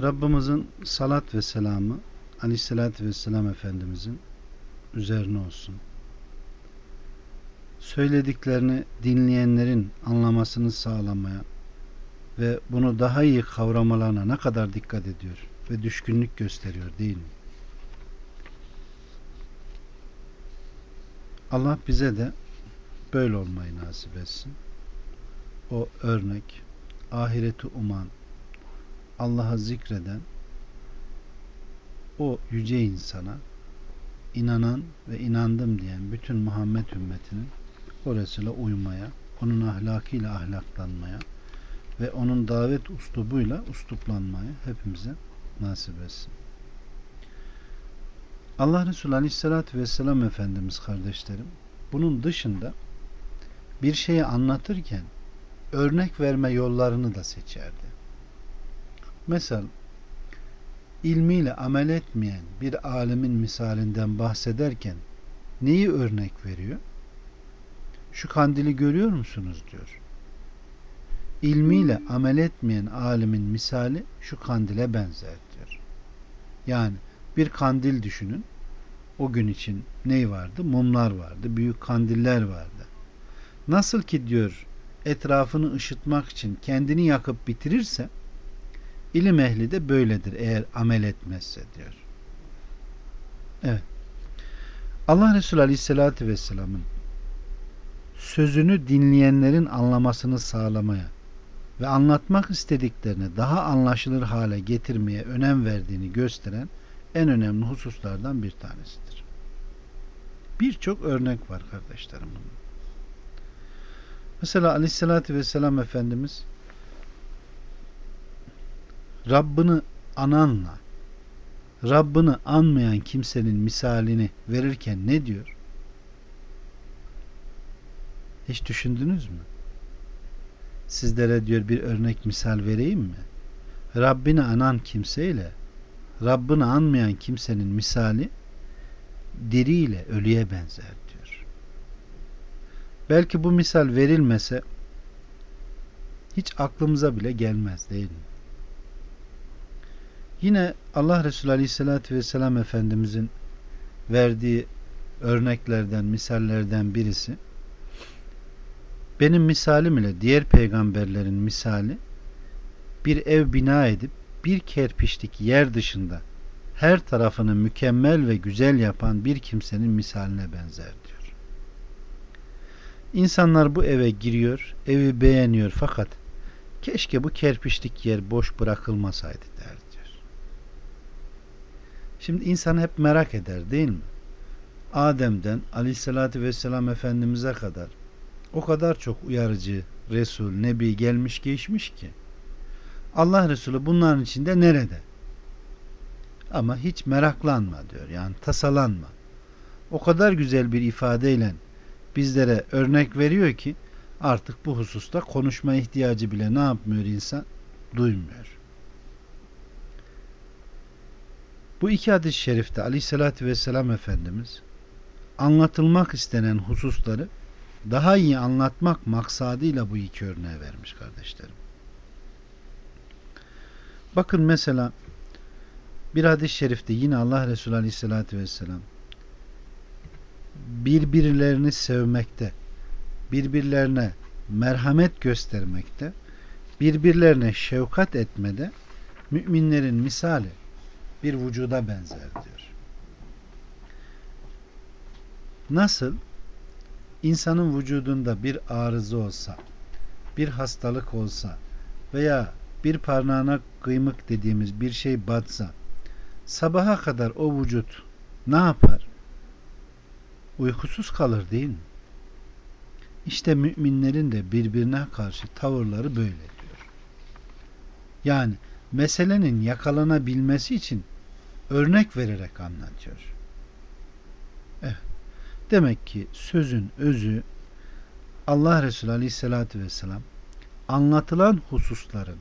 [SPEAKER 1] Rabbimizin salat ve selamı Aleyhisselatü Vesselam Efendimizin üzerine olsun. Söylediklerini dinleyenlerin anlamasını sağlamaya ve bunu daha iyi kavramalarına ne kadar dikkat ediyor ve düşkünlük gösteriyor değil mi? Allah bize de böyle olmayı nasip etsin. O örnek, ahireti uman, Allah'a zikreden o yüce insana inanan ve inandım diyen bütün Muhammed ümmetinin o Resul'e uymaya, onun ahlakıyla ahlaklanmaya ve onun davet uslubuyla usluplanmaya hepimize nasip etsin. Allah Resulü Aleyhisselatü Vesselam Efendimiz kardeşlerim bunun dışında bir şeyi anlatırken örnek verme yollarını da seçerdi. Mesela ilmiyle amel etmeyen bir alimin misalinden bahsederken neyi örnek veriyor? Şu kandili görüyor musunuz diyor. İlmiyle amel etmeyen alimin misali şu kandile benzer diyor. Yani bir kandil düşünün. O gün için ney vardı? Mumlar vardı. Büyük kandiller vardı. Nasıl ki diyor etrafını ışıtmak için kendini yakıp bitirirse ilim ehli de böyledir eğer amel etmezse diyor. Evet. Allah Resulü Aleyhisselatü Vesselam'ın sözünü dinleyenlerin anlamasını sağlamaya ve anlatmak istediklerini daha anlaşılır hale getirmeye önem verdiğini gösteren en önemli hususlardan bir tanesidir. Birçok örnek var kardeşlerim bunun. Mesela aleyhissalatü vesselam Efendimiz Rabbini ananla Rabbini anmayan kimsenin misalini verirken ne diyor? Hiç düşündünüz mü? Sizlere diyor bir örnek misal vereyim mi? Rabbini anan kimseyle Rabbini anmayan kimsenin misali diriyle ölüye benzer diyor. Belki bu misal verilmese hiç aklımıza bile gelmez değil mi? Yine Allah Resulü Aleyhisselatü Vesselam Efendimizin verdiği örneklerden, misallerden birisi benim misalim ile diğer peygamberlerin misali bir ev bina edip bir kerpiçlik yer dışında her tarafını mükemmel ve güzel yapan bir kimsenin misaline benzer diyor. İnsanlar bu eve giriyor, evi beğeniyor fakat keşke bu kerpiçlik yer boş bırakılmasaydı der diyor. Şimdi insan hep merak eder değil mi? Adem'den Aleyhisselatü Vesselam Efendimiz'e kadar o kadar çok uyarıcı, Resul, Nebi gelmiş geçmiş ki Allah Resulü bunların içinde nerede? Ama hiç meraklanma diyor. Yani tasalanma. O kadar güzel bir ifadeyle bizlere örnek veriyor ki artık bu hususta konuşma ihtiyacı bile ne yapmıyor insan? Duymuyor. Bu iki hadis-i şerifte aleyhissalatü vesselam Efendimiz anlatılmak istenen hususları daha iyi anlatmak maksadıyla bu iki örneği vermiş kardeşlerim. Bakın mesela bir hadis-i şerifte yine Allah Resulü Aleyhisselatü Vesselam birbirlerini sevmekte, birbirlerine merhamet göstermekte, birbirlerine şefkat etmede müminlerin misali bir vücuda benzer diyor. Nasıl insanın vücudunda bir arıza olsa, bir hastalık olsa veya bir parnağına kıymık dediğimiz bir şey batsa sabaha kadar o vücut ne yapar? Uykusuz kalır değil mi? İşte müminlerin de birbirine karşı tavırları böyle diyor. Yani meselenin yakalanabilmesi için örnek vererek anlatıyor. Evet. Demek ki sözün özü Allah Resulü Aleyhisselatü Vesselam anlatılan hususların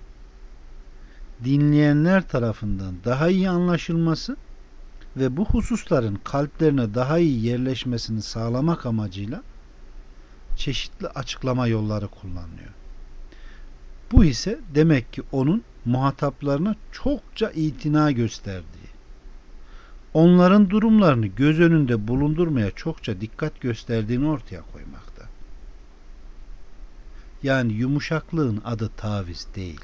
[SPEAKER 1] dinleyenler tarafından daha iyi anlaşılması ve bu hususların kalplerine daha iyi yerleşmesini sağlamak amacıyla çeşitli açıklama yolları kullanıyor. Bu ise demek ki onun muhataplarına çokça itina gösterdiği, onların durumlarını göz önünde bulundurmaya çokça dikkat gösterdiğini ortaya koymakta. Yani yumuşaklığın adı taviz değil.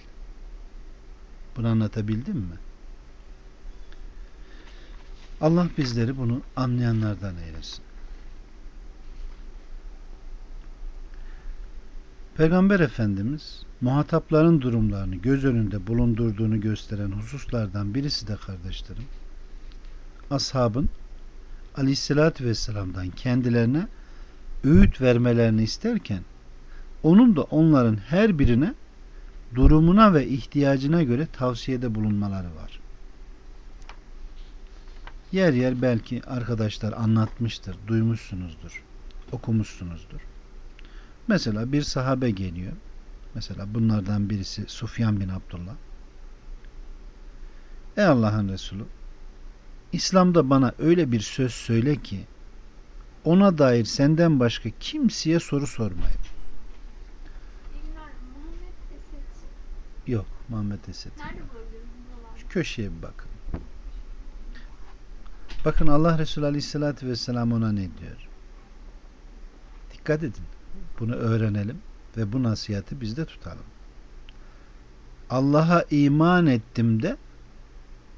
[SPEAKER 1] Bunu anlatabildim mi? Allah bizleri bunu anlayanlardan eylesin. Peygamber Efendimiz muhatapların durumlarını göz önünde bulundurduğunu gösteren hususlardan birisi de kardeşlerim ashabın aleyhissalatü vesselam'dan kendilerine öğüt vermelerini isterken onun da onların her birine durumuna ve ihtiyacına göre tavsiyede bulunmaları var. Yer yer belki arkadaşlar anlatmıştır, duymuşsunuzdur, okumuşsunuzdur. Mesela bir sahabe geliyor. Mesela bunlardan birisi Sufyan bin Abdullah. Ey Allah'ın Resulü İslam'da bana öyle bir söz söyle ki ona dair senden başka kimseye soru sormayayım. Yok Muhammed Esed. Şu köşeye bir bakın. Bakın Allah Resulü Aleyhisselatü Vesselam ona ne diyor? Dikkat edin. Bunu öğrenelim ve bu nasihatı bizde tutalım. Allah'a iman ettim de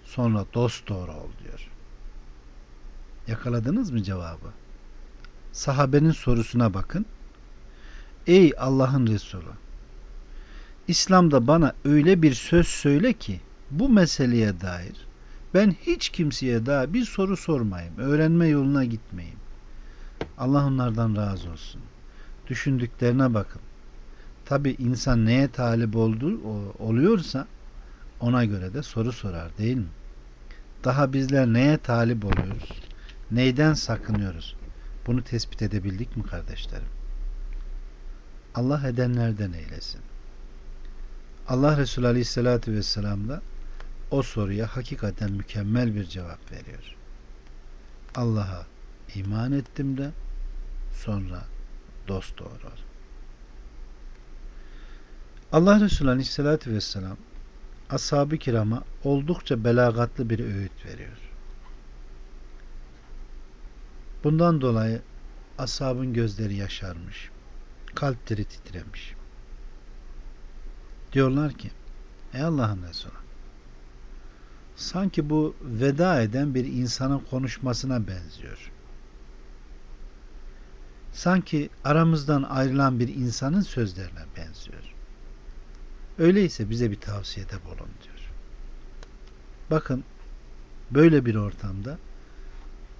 [SPEAKER 1] sonra dost doğru ol diyor. Yakaladınız mı cevabı? Sahabenin sorusuna bakın. Ey Allah'ın Resulü İslam'da bana öyle bir söz söyle ki bu meseleye dair ben hiç kimseye daha bir soru sormayayım. Öğrenme yoluna gitmeyeyim. Allah onlardan razı olsun. Düşündüklerine bakın. Tabi insan neye talip olduğu oluyorsa ona göre de soru sorar değil mi? Daha bizler neye talip oluyoruz? Neyden sakınıyoruz? Bunu tespit edebildik mi kardeşlerim? Allah edenlerden eylesin. Allah Resulü Aleyhisselatü Vesselam da o soruya hakikaten mükemmel bir cevap veriyor. Allah'a iman ettim de sonra dost doğru. Allah Resulü Aleyhisselatü Vesselam ashab-ı kirama oldukça belagatlı bir öğüt veriyor. Bundan dolayı ashabın gözleri yaşarmış. Kalpleri titremiş. Diyorlar ki Ey Allah'ın Resulü sanki bu veda eden bir insanın konuşmasına benziyor. Sanki aramızdan ayrılan bir insanın sözlerine benziyor. Öyleyse bize bir tavsiyede bulun diyor. Bakın böyle bir ortamda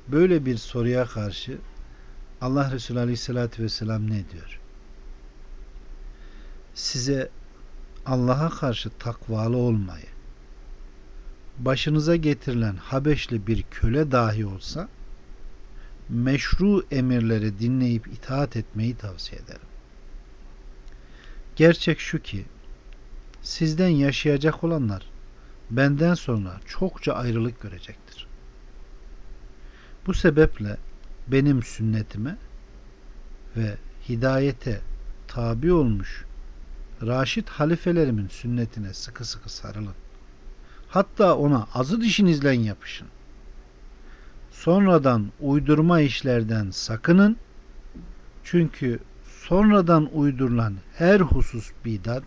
[SPEAKER 1] böyle bir soruya karşı Allah Resulü Aleyhisselatü Vesselam ne diyor? Size Allah'a karşı takvalı olmayı başınıza getirilen Habeşli bir köle dahi olsa meşru emirleri dinleyip itaat etmeyi tavsiye ederim. Gerçek şu ki sizden yaşayacak olanlar benden sonra çokça ayrılık görecektir. Bu sebeple benim sünnetime ve hidayete tabi olmuş Raşid halifelerimin sünnetine sıkı sıkı sarılın. Hatta ona azı dişinizle yapışın. Sonradan uydurma işlerden sakının. Çünkü sonradan uydurulan her husus bidat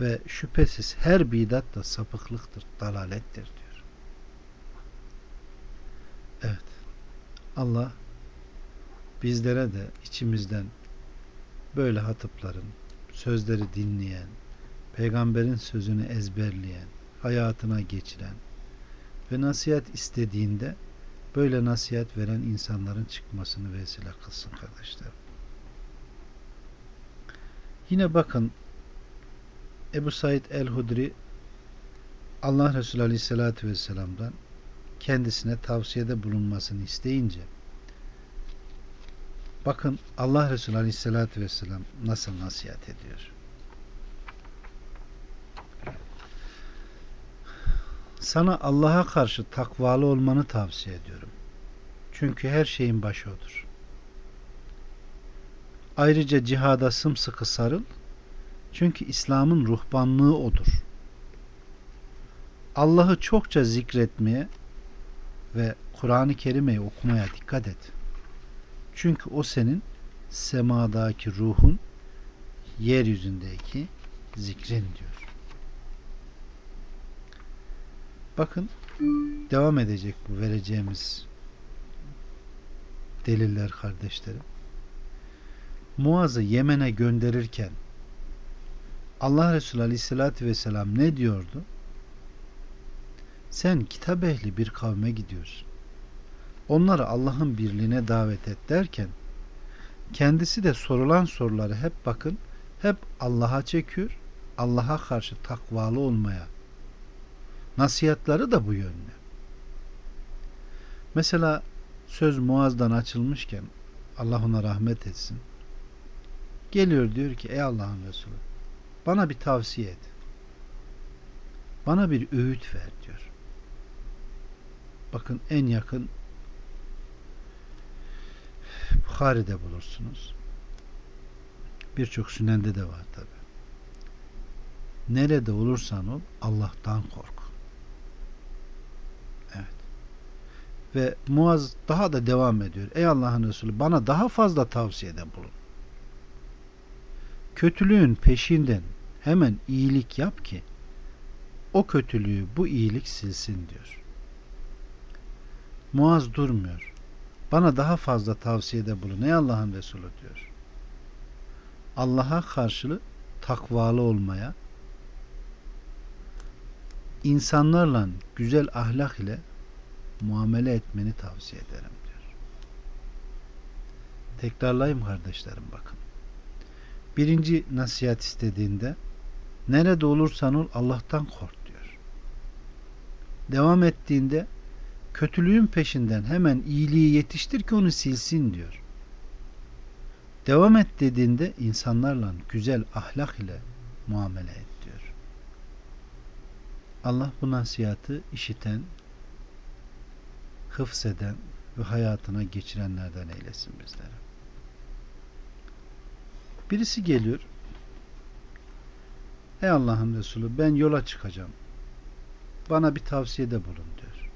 [SPEAKER 1] ve şüphesiz her bidat da sapıklıktır, dalalettir diyor. Evet. Allah bizlere de içimizden böyle hatıpların sözleri dinleyen, peygamberin sözünü ezberleyen, hayatına geçiren ve nasihat istediğinde böyle nasihat veren insanların çıkmasını vesile kılsın kardeşler. Yine bakın Ebu Said el-Hudri Allah Resulü Aleyhisselatü Vesselam'dan kendisine tavsiyede bulunmasını isteyince bakın Allah Resulü Aleyhisselatü Vesselam nasıl nasihat ediyor. Sana Allah'a karşı takvalı olmanı tavsiye ediyorum. Çünkü her şeyin başı odur. Ayrıca cihada sımsıkı sarıl. Çünkü İslam'ın ruhbanlığı odur. Allah'ı çokça zikretmeye ve Kur'an-ı Kerime'yi okumaya dikkat et. Çünkü o senin semadaki ruhun yeryüzündeki zikrin diyor. Bakın devam edecek bu vereceğimiz deliller kardeşlerim. Muaz'ı Yemen'e gönderirken Allah Resulü Aleyhisselatü Vesselam ne diyordu? Sen kitap ehli bir kavme gidiyorsun. Onları Allah'ın birliğine davet et derken kendisi de sorulan soruları hep bakın hep Allah'a çekiyor. Allah'a karşı takvalı olmaya. Nasihatları da bu yönde. Mesela söz Muaz'dan açılmışken Allah ona rahmet etsin. Geliyor diyor ki ey Allah'ın Resulü bana bir tavsiye et. Bana bir öğüt ver diyor. Bakın en yakın Bukhari'de bulursunuz. Birçok sünende de var tabi. Nerede olursan ol Allah'tan kork. Evet. Ve Muaz daha da devam ediyor. Ey Allah'ın Resulü bana daha fazla tavsiyede bulun. Kötülüğün peşinden hemen iyilik yap ki o kötülüğü bu iyilik silsin diyor. Muaz durmuyor. Bana daha fazla tavsiyede bulun ey Allah'ın Resulü diyor. Allah'a karşılık takvalı olmaya, insanlarla güzel ahlak ile muamele etmeni tavsiye ederim diyor. Tekrarlayayım kardeşlerim bakın. Birinci nasihat istediğinde nerede olursan ol Allah'tan kork diyor. Devam ettiğinde kötülüğün peşinden hemen iyiliği yetiştir ki onu silsin diyor. Devam et dediğinde insanlarla güzel ahlak ile muamele et diyor. Allah bu nasihatı işiten, hıfseden ve hayatına geçirenlerden eylesin bizleri. Birisi geliyor. Ey Allah'ın Resulü ben yola çıkacağım. Bana bir tavsiyede bulun diyor.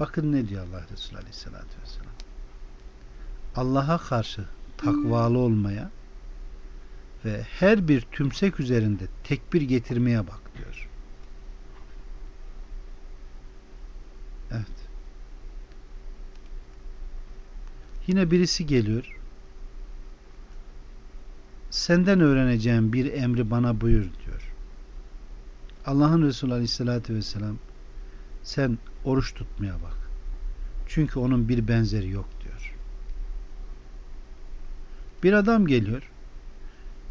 [SPEAKER 1] Bakın ne diyor Allah Resulü Aleyhisselatü Vesselam. Allah'a karşı takvalı olmaya ve her bir tümsek üzerinde tekbir getirmeye bak diyor. Evet. Yine birisi geliyor. Senden öğreneceğim bir emri bana buyur diyor. Allah'ın Resulü Aleyhisselatü Vesselam sen oruç tutmaya bak. Çünkü onun bir benzeri yok diyor. Bir adam geliyor.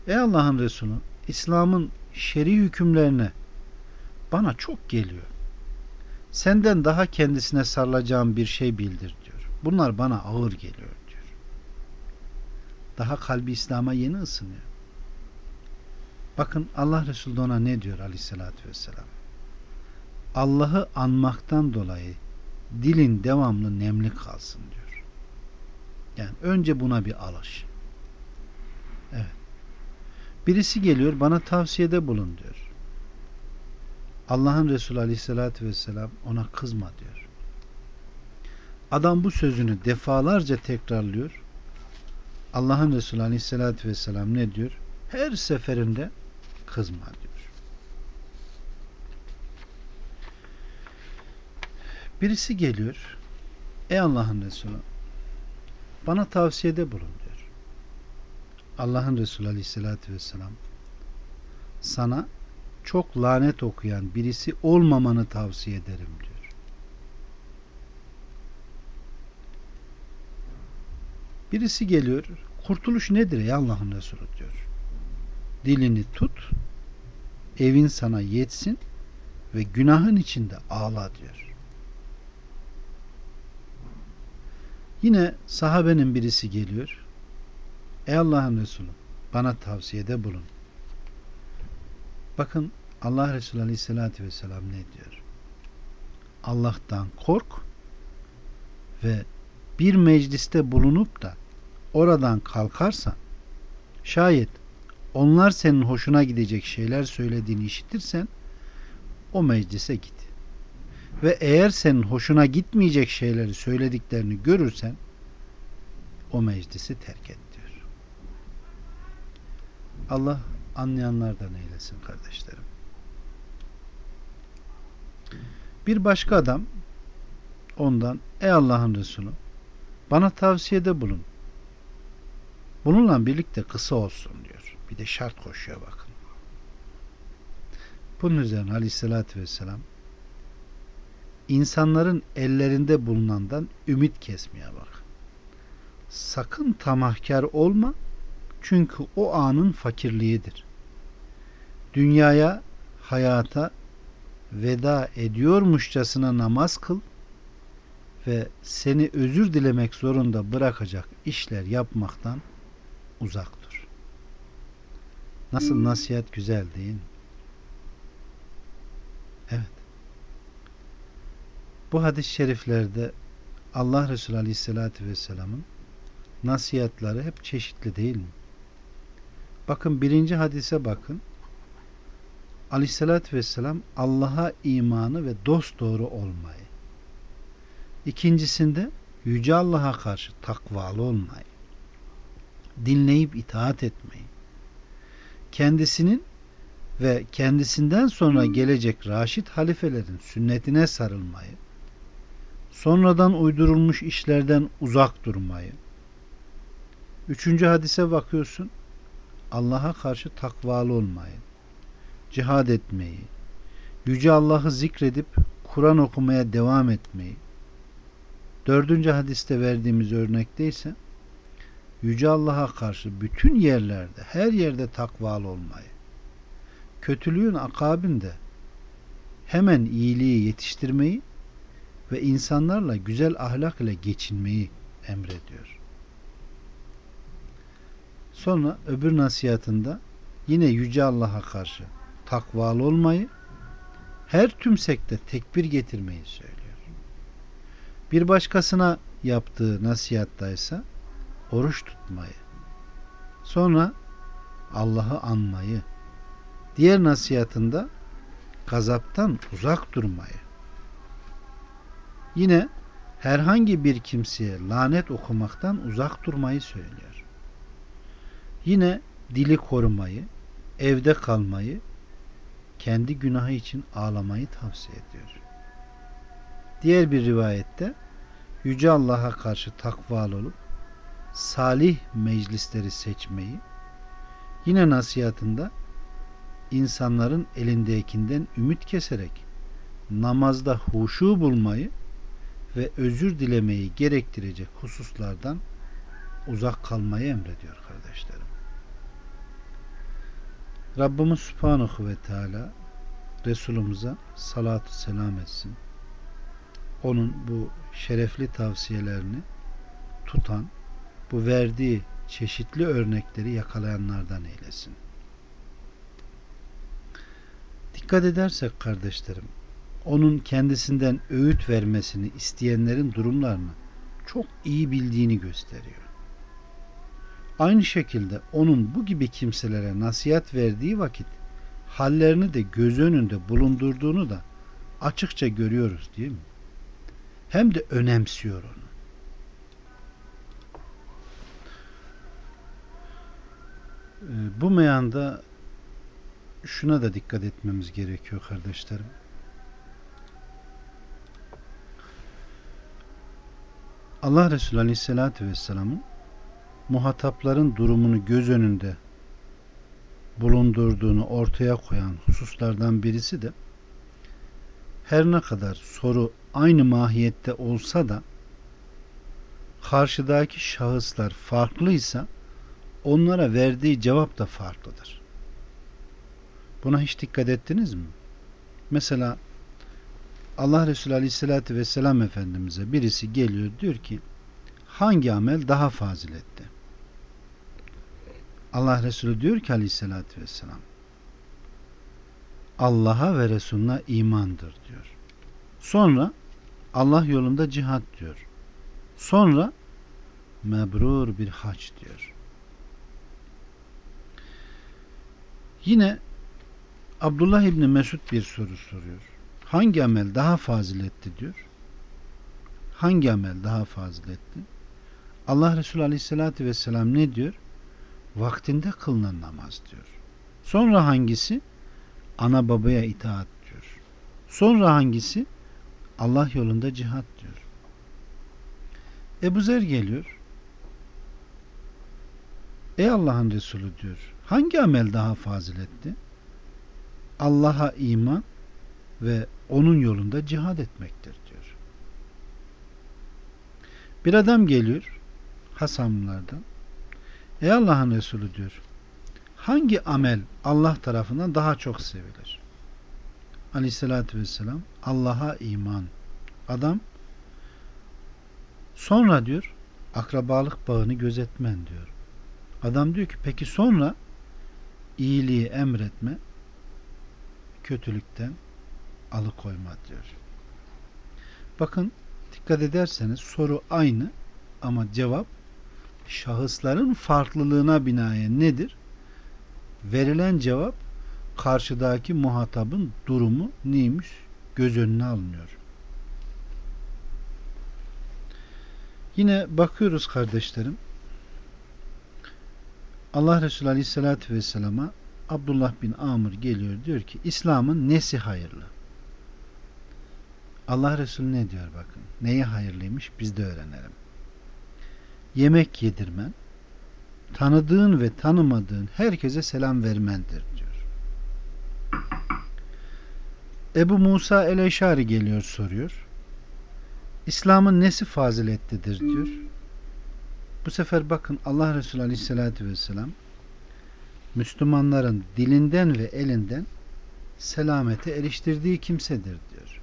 [SPEAKER 1] Ey Allah'ın Resulü İslam'ın şer'i hükümlerine bana çok geliyor. Senden daha kendisine sarılacağım bir şey bildir diyor. Bunlar bana ağır geliyor. Daha kalbi İslam'a yeni ısınıyor. Bakın Allah Resulü ona ne diyor aleyhissalatü vesselam. Allah'ı anmaktan dolayı dilin devamlı nemli kalsın diyor. Yani önce buna bir alış. Evet. Birisi geliyor bana tavsiyede bulun diyor. Allah'ın Resulü Aleyhisselatü Vesselam ona kızma diyor. Adam bu sözünü defalarca tekrarlıyor. Allah'ın Resulü Aleyhisselatü Vesselam ne diyor? Her seferinde kızma diyor. Birisi geliyor. Ey Allah'ın Resulü bana tavsiyede bulun diyor. Allah'ın Resulü Aleyhisselatü Vesselam sana çok lanet okuyan birisi olmamanı tavsiye ederim diyor. Birisi geliyor, kurtuluş nedir ey Allah'ın Resulü diyor. Dilini tut, evin sana yetsin ve günahın içinde ağla diyor. Yine sahabenin birisi geliyor. Ey Allah'ın Resulü bana tavsiyede bulun. Bakın Allah Resulü Aleyhisselatü Vesselam ne diyor? Allah'tan kork ve bir mecliste bulunup da oradan kalkarsan şayet onlar senin hoşuna gidecek şeyler söylediğini işitirsen o meclise git. ve eğer senin hoşuna gitmeyecek şeyleri söylediklerini görürsen o meclisi terk et diyor. Allah anlayanlardan eylesin kardeşlerim. Bir başka adam ondan ey Allah'ın Resulü bana tavsiyede bulun. Bununla birlikte kısa olsun diyor. Bir de şart koşuyor bakın. Bunun üzerine aleyhissalatü vesselam insanların ellerinde bulunandan ümit kesmeye bak. Sakın tamahkar olma çünkü o anın fakirliğidir. Dünyaya, hayata veda ediyormuşçasına namaz kıl ve seni özür dilemek zorunda bırakacak işler yapmaktan uzak dur. Nasıl nasihat güzel değil mi? Evet. Bu hadis-i şeriflerde Allah Resulü Aleyhisselatü Vesselam'ın nasihatları hep çeşitli değil mi? Bakın birinci hadise bakın. Aleyhisselatü Vesselam Allah'a imanı ve dost doğru olmayı. İkincisinde Yüce Allah'a karşı takvalı olmayı. Dinleyip itaat etmeyi. Kendisinin ve kendisinden sonra gelecek raşit halifelerin sünnetine sarılmayı, sonradan uydurulmuş işlerden uzak durmayı. Üçüncü hadise bakıyorsun, Allah'a karşı takvalı olmayı, cihad etmeyi, Yüce Allah'ı zikredip Kur'an okumaya devam etmeyi. Dördüncü hadiste verdiğimiz örnekte ise Yüce Allah'a karşı bütün yerlerde, her yerde takvalı olmayı, kötülüğün akabinde hemen iyiliği yetiştirmeyi ve insanlarla güzel ahlak ile geçinmeyi emrediyor. Sonra öbür nasihatında yine Yüce Allah'a karşı takvalı olmayı, her tümsekte tekbir getirmeyi söylüyor. Bir başkasına yaptığı nasihatta ise oruç tutmayı, sonra Allah'ı anmayı, diğer nasihatında gazaptan uzak durmayı, yine herhangi bir kimseye lanet okumaktan uzak durmayı söylüyor. Yine dili korumayı, evde kalmayı, kendi günahı için ağlamayı tavsiye ediyor. Diğer bir rivayette Yüce Allah'a karşı takvalı olup salih meclisleri seçmeyi, yine nasihatında insanların elindekinden ümit keserek namazda huşu bulmayı ve özür dilemeyi gerektirecek hususlardan uzak kalmayı emrediyor kardeşlerim. Rabbimiz Subhanahu ve Teala Resulümüze salatu selam etsin. Onun bu şerefli tavsiyelerini tutan, bu verdiği çeşitli örnekleri yakalayanlardan eylesin. Dikkat edersek kardeşlerim, onun kendisinden öğüt vermesini isteyenlerin durumlarını çok iyi bildiğini gösteriyor. Aynı şekilde onun bu gibi kimselere nasihat verdiği vakit hallerini de göz önünde bulundurduğunu da açıkça görüyoruz değil mi? Hem de önemsiyor onu. Bu meyanda şuna da dikkat etmemiz gerekiyor kardeşlerim. Allah Resulü Aleyhisselatü Vesselam'ın muhatapların durumunu göz önünde bulundurduğunu ortaya koyan hususlardan birisi de her ne kadar soru aynı mahiyette olsa da karşıdaki şahıslar farklıysa onlara verdiği cevap da farklıdır. Buna hiç dikkat ettiniz mi? Mesela Allah Resulü Aleyhisselatü Vesselam Efendimiz'e birisi geliyor diyor ki hangi amel daha faziletti? Allah Resulü diyor ki Aleyhisselatü Vesselam Allah'a ve Resulüne imandır diyor. Sonra Allah yolunda cihat diyor. Sonra mebrur bir haç diyor. Yine Abdullah İbni Mesud bir soru soruyor. hangi amel daha faziletli diyor. Hangi amel daha faziletli? Allah Resulü Aleyhisselatü Vesselam ne diyor? Vaktinde kılınan namaz diyor. Sonra hangisi? Ana babaya itaat diyor. Sonra hangisi? Allah yolunda cihat diyor. Ebu Zer geliyor. Ey Allah'ın Resulü diyor. Hangi amel daha faziletli? Allah'a iman ve onun yolunda cihad etmektir diyor. Bir adam geliyor Hasamlılardan. Ey Allah'ın Resulü diyor. Hangi amel Allah tarafından daha çok sevilir? Aleyhissalatü vesselam Allah'a iman. Adam sonra diyor akrabalık bağını gözetmen diyor. Adam diyor ki peki sonra iyiliği emretme kötülükten alıkoyma diyor. Bakın dikkat ederseniz soru aynı ama cevap şahısların farklılığına binaen nedir? Verilen cevap karşıdaki muhatabın durumu neymiş göz önüne alınıyor. Yine bakıyoruz kardeşlerim. Allah Resulü Aleyhisselatü Vesselam'a Abdullah bin Amr geliyor diyor ki İslam'ın nesi hayırlı? Allah Resulü ne diyor bakın. Neyi hayırlıymış biz de öğrenelim. Yemek yedirmen, tanıdığın ve tanımadığın herkese selam vermendir diyor. Ebu Musa el-Eşari geliyor soruyor. İslam'ın nesi faziletlidir diyor. Bu sefer bakın Allah Resulü Aleyhisselatü Vesselam Müslümanların dilinden ve elinden selamete eriştirdiği kimsedir diyor.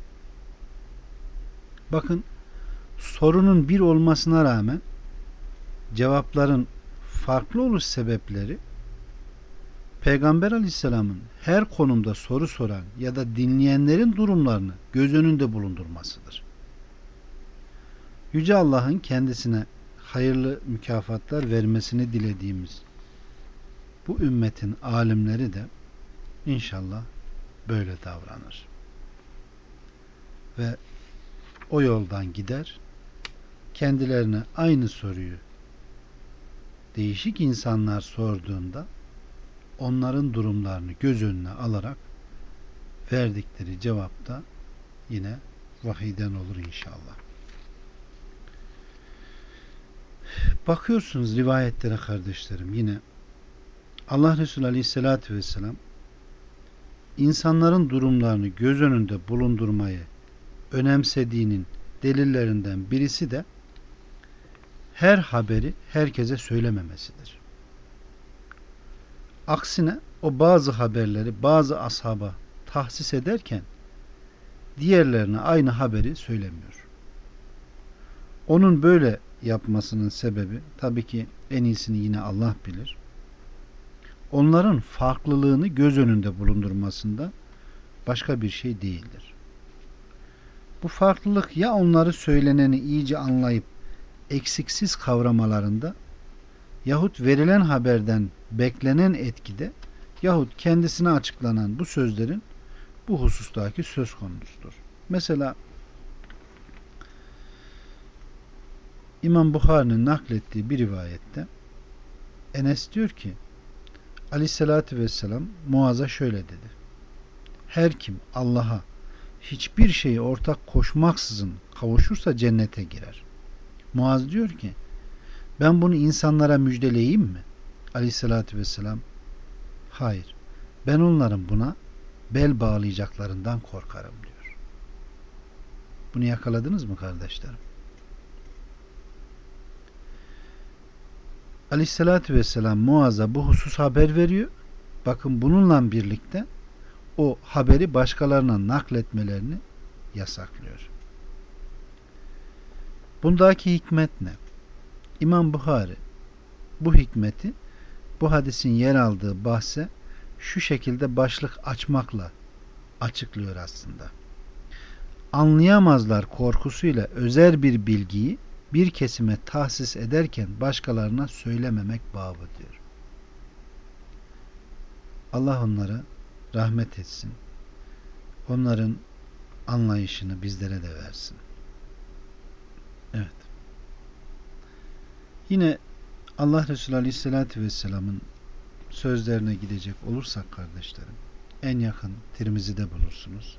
[SPEAKER 1] Bakın sorunun bir olmasına rağmen cevapların farklı oluş sebepleri Peygamber Aleyhisselam'ın her konumda soru soran ya da dinleyenlerin durumlarını göz önünde bulundurmasıdır. Yüce Allah'ın kendisine hayırlı mükafatlar vermesini dilediğimiz bu ümmetin alimleri de inşallah böyle davranır. Ve o yoldan gider kendilerine aynı soruyu değişik insanlar sorduğunda onların durumlarını göz önüne alarak verdikleri cevapta yine vahiden olur inşallah. Bakıyorsunuz rivayetlere kardeşlerim yine Allah Resulü Aleyhisselatü Vesselam insanların durumlarını göz önünde bulundurmayı önemsediğinin delillerinden birisi de her haberi herkese söylememesidir. Aksine o bazı haberleri bazı ashaba tahsis ederken diğerlerine aynı haberi söylemiyor. Onun böyle yapmasının sebebi tabii ki en iyisini yine Allah bilir. Onların farklılığını göz önünde bulundurmasında başka bir şey değildir. Bu farklılık ya onları söyleneni iyice anlayıp eksiksiz kavramalarında yahut verilen haberden beklenen etkide yahut kendisine açıklanan bu sözlerin bu husustaki söz konusudur. Mesela İmam Bukhari'nin naklettiği bir rivayette Enes diyor ki Aleyhisselatü Vesselam Muaz'a şöyle dedi. Her kim Allah'a hiçbir şeyi ortak koşmaksızın kavuşursa cennete girer. Muaz diyor ki ben bunu insanlara müjdeleyeyim mi? Aleyhissalatü vesselam hayır ben onların buna bel bağlayacaklarından korkarım diyor. Bunu yakaladınız mı kardeşlerim? Aleyhissalatü vesselam Muaz'a bu husus haber veriyor. Bakın bununla birlikte o haberi başkalarına nakletmelerini yasaklıyor. Bundaki hikmet ne? İmam Buhari bu hikmeti bu hadisin yer aldığı bahse şu şekilde başlık açmakla açıklıyor aslında. Anlayamazlar korkusuyla özel bir bilgiyi bir kesime tahsis ederken başkalarına söylememek babı diyor. Allah onlara rahmet etsin. Onların anlayışını bizlere de versin. Evet. Yine Allah Resulü Aleyhisselatü Vesselam'ın sözlerine gidecek olursak kardeşlerim en yakın Tirmizi'de bulursunuz.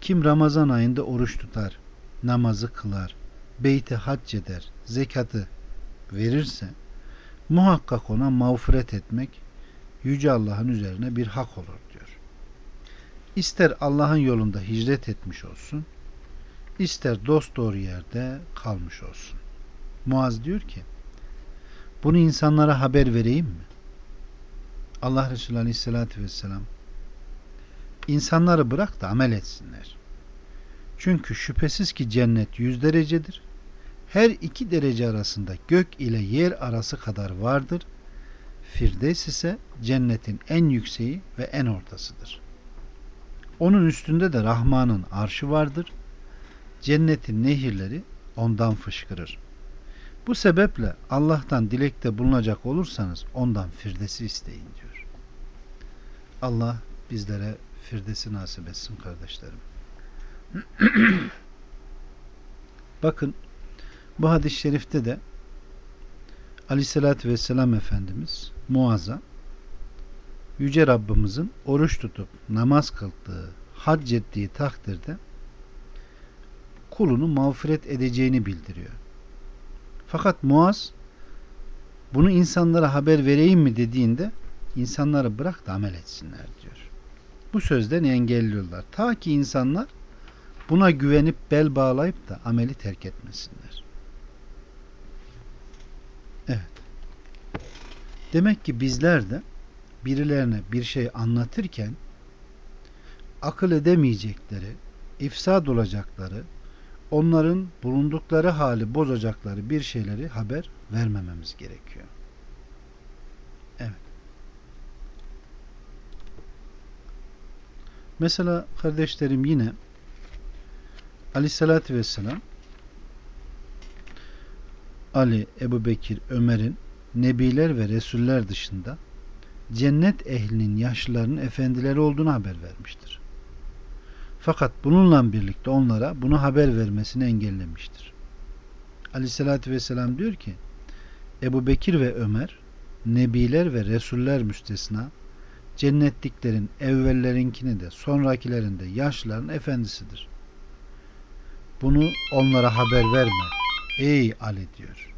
[SPEAKER 1] Kim Ramazan ayında oruç tutar, namazı kılar, beyti hac eder, zekatı verirse muhakkak ona mağfiret etmek Yüce Allah'ın üzerine bir hak olur diyor. İster Allah'ın yolunda hicret etmiş olsun, ister dost doğru yerde kalmış olsun. Muaz diyor ki, bunu insanlara haber vereyim mi? Allah Resulü Aleyhisselatü Vesselam insanları bırak da amel etsinler. Çünkü şüphesiz ki cennet yüz derecedir. Her iki derece arasında gök ile yer arası kadar vardır. Firdevs ise cennetin en yükseği ve en ortasıdır. Onun üstünde de Rahman'ın arşı vardır. Cennetin nehirleri ondan fışkırır. Bu sebeple Allah'tan dilekte bulunacak olursanız ondan firdesi isteyin diyor. Allah bizlere firdesi nasip etsin kardeşlerim. Bakın bu hadis-i şerifte de Aleyhisselatü Vesselam Efendimiz Muaz'a Yüce Rabbimizin oruç tutup namaz kıldığı, hac ettiği takdirde kulunu mağfiret edeceğini bildiriyor. Fakat Muaz bunu insanlara haber vereyim mi dediğinde insanları bırak da amel etsinler diyor. Bu sözden engelliyorlar. Ta ki insanlar buna güvenip bel bağlayıp da ameli terk etmesinler. Demek ki bizler de birilerine bir şey anlatırken akıl edemeyecekleri, ifsad olacakları, onların bulundukları hali bozacakları bir şeyleri haber vermememiz gerekiyor. Evet. Mesela kardeşlerim yine Aleyhisselatü Vesselam Ali, Ebu Bekir, Ömer'in Nebiler ve Resuller dışında cennet ehlinin yaşlılarının efendileri olduğunu haber vermiştir. Fakat bununla birlikte onlara bunu haber vermesini engellemiştir. Aleyhissalatü vesselam diyor ki Ebu Bekir ve Ömer Nebiler ve Resuller müstesna cennetliklerin evvellerinkini de sonrakilerin de yaşlıların efendisidir. Bunu onlara haber verme. Ey Ali diyor.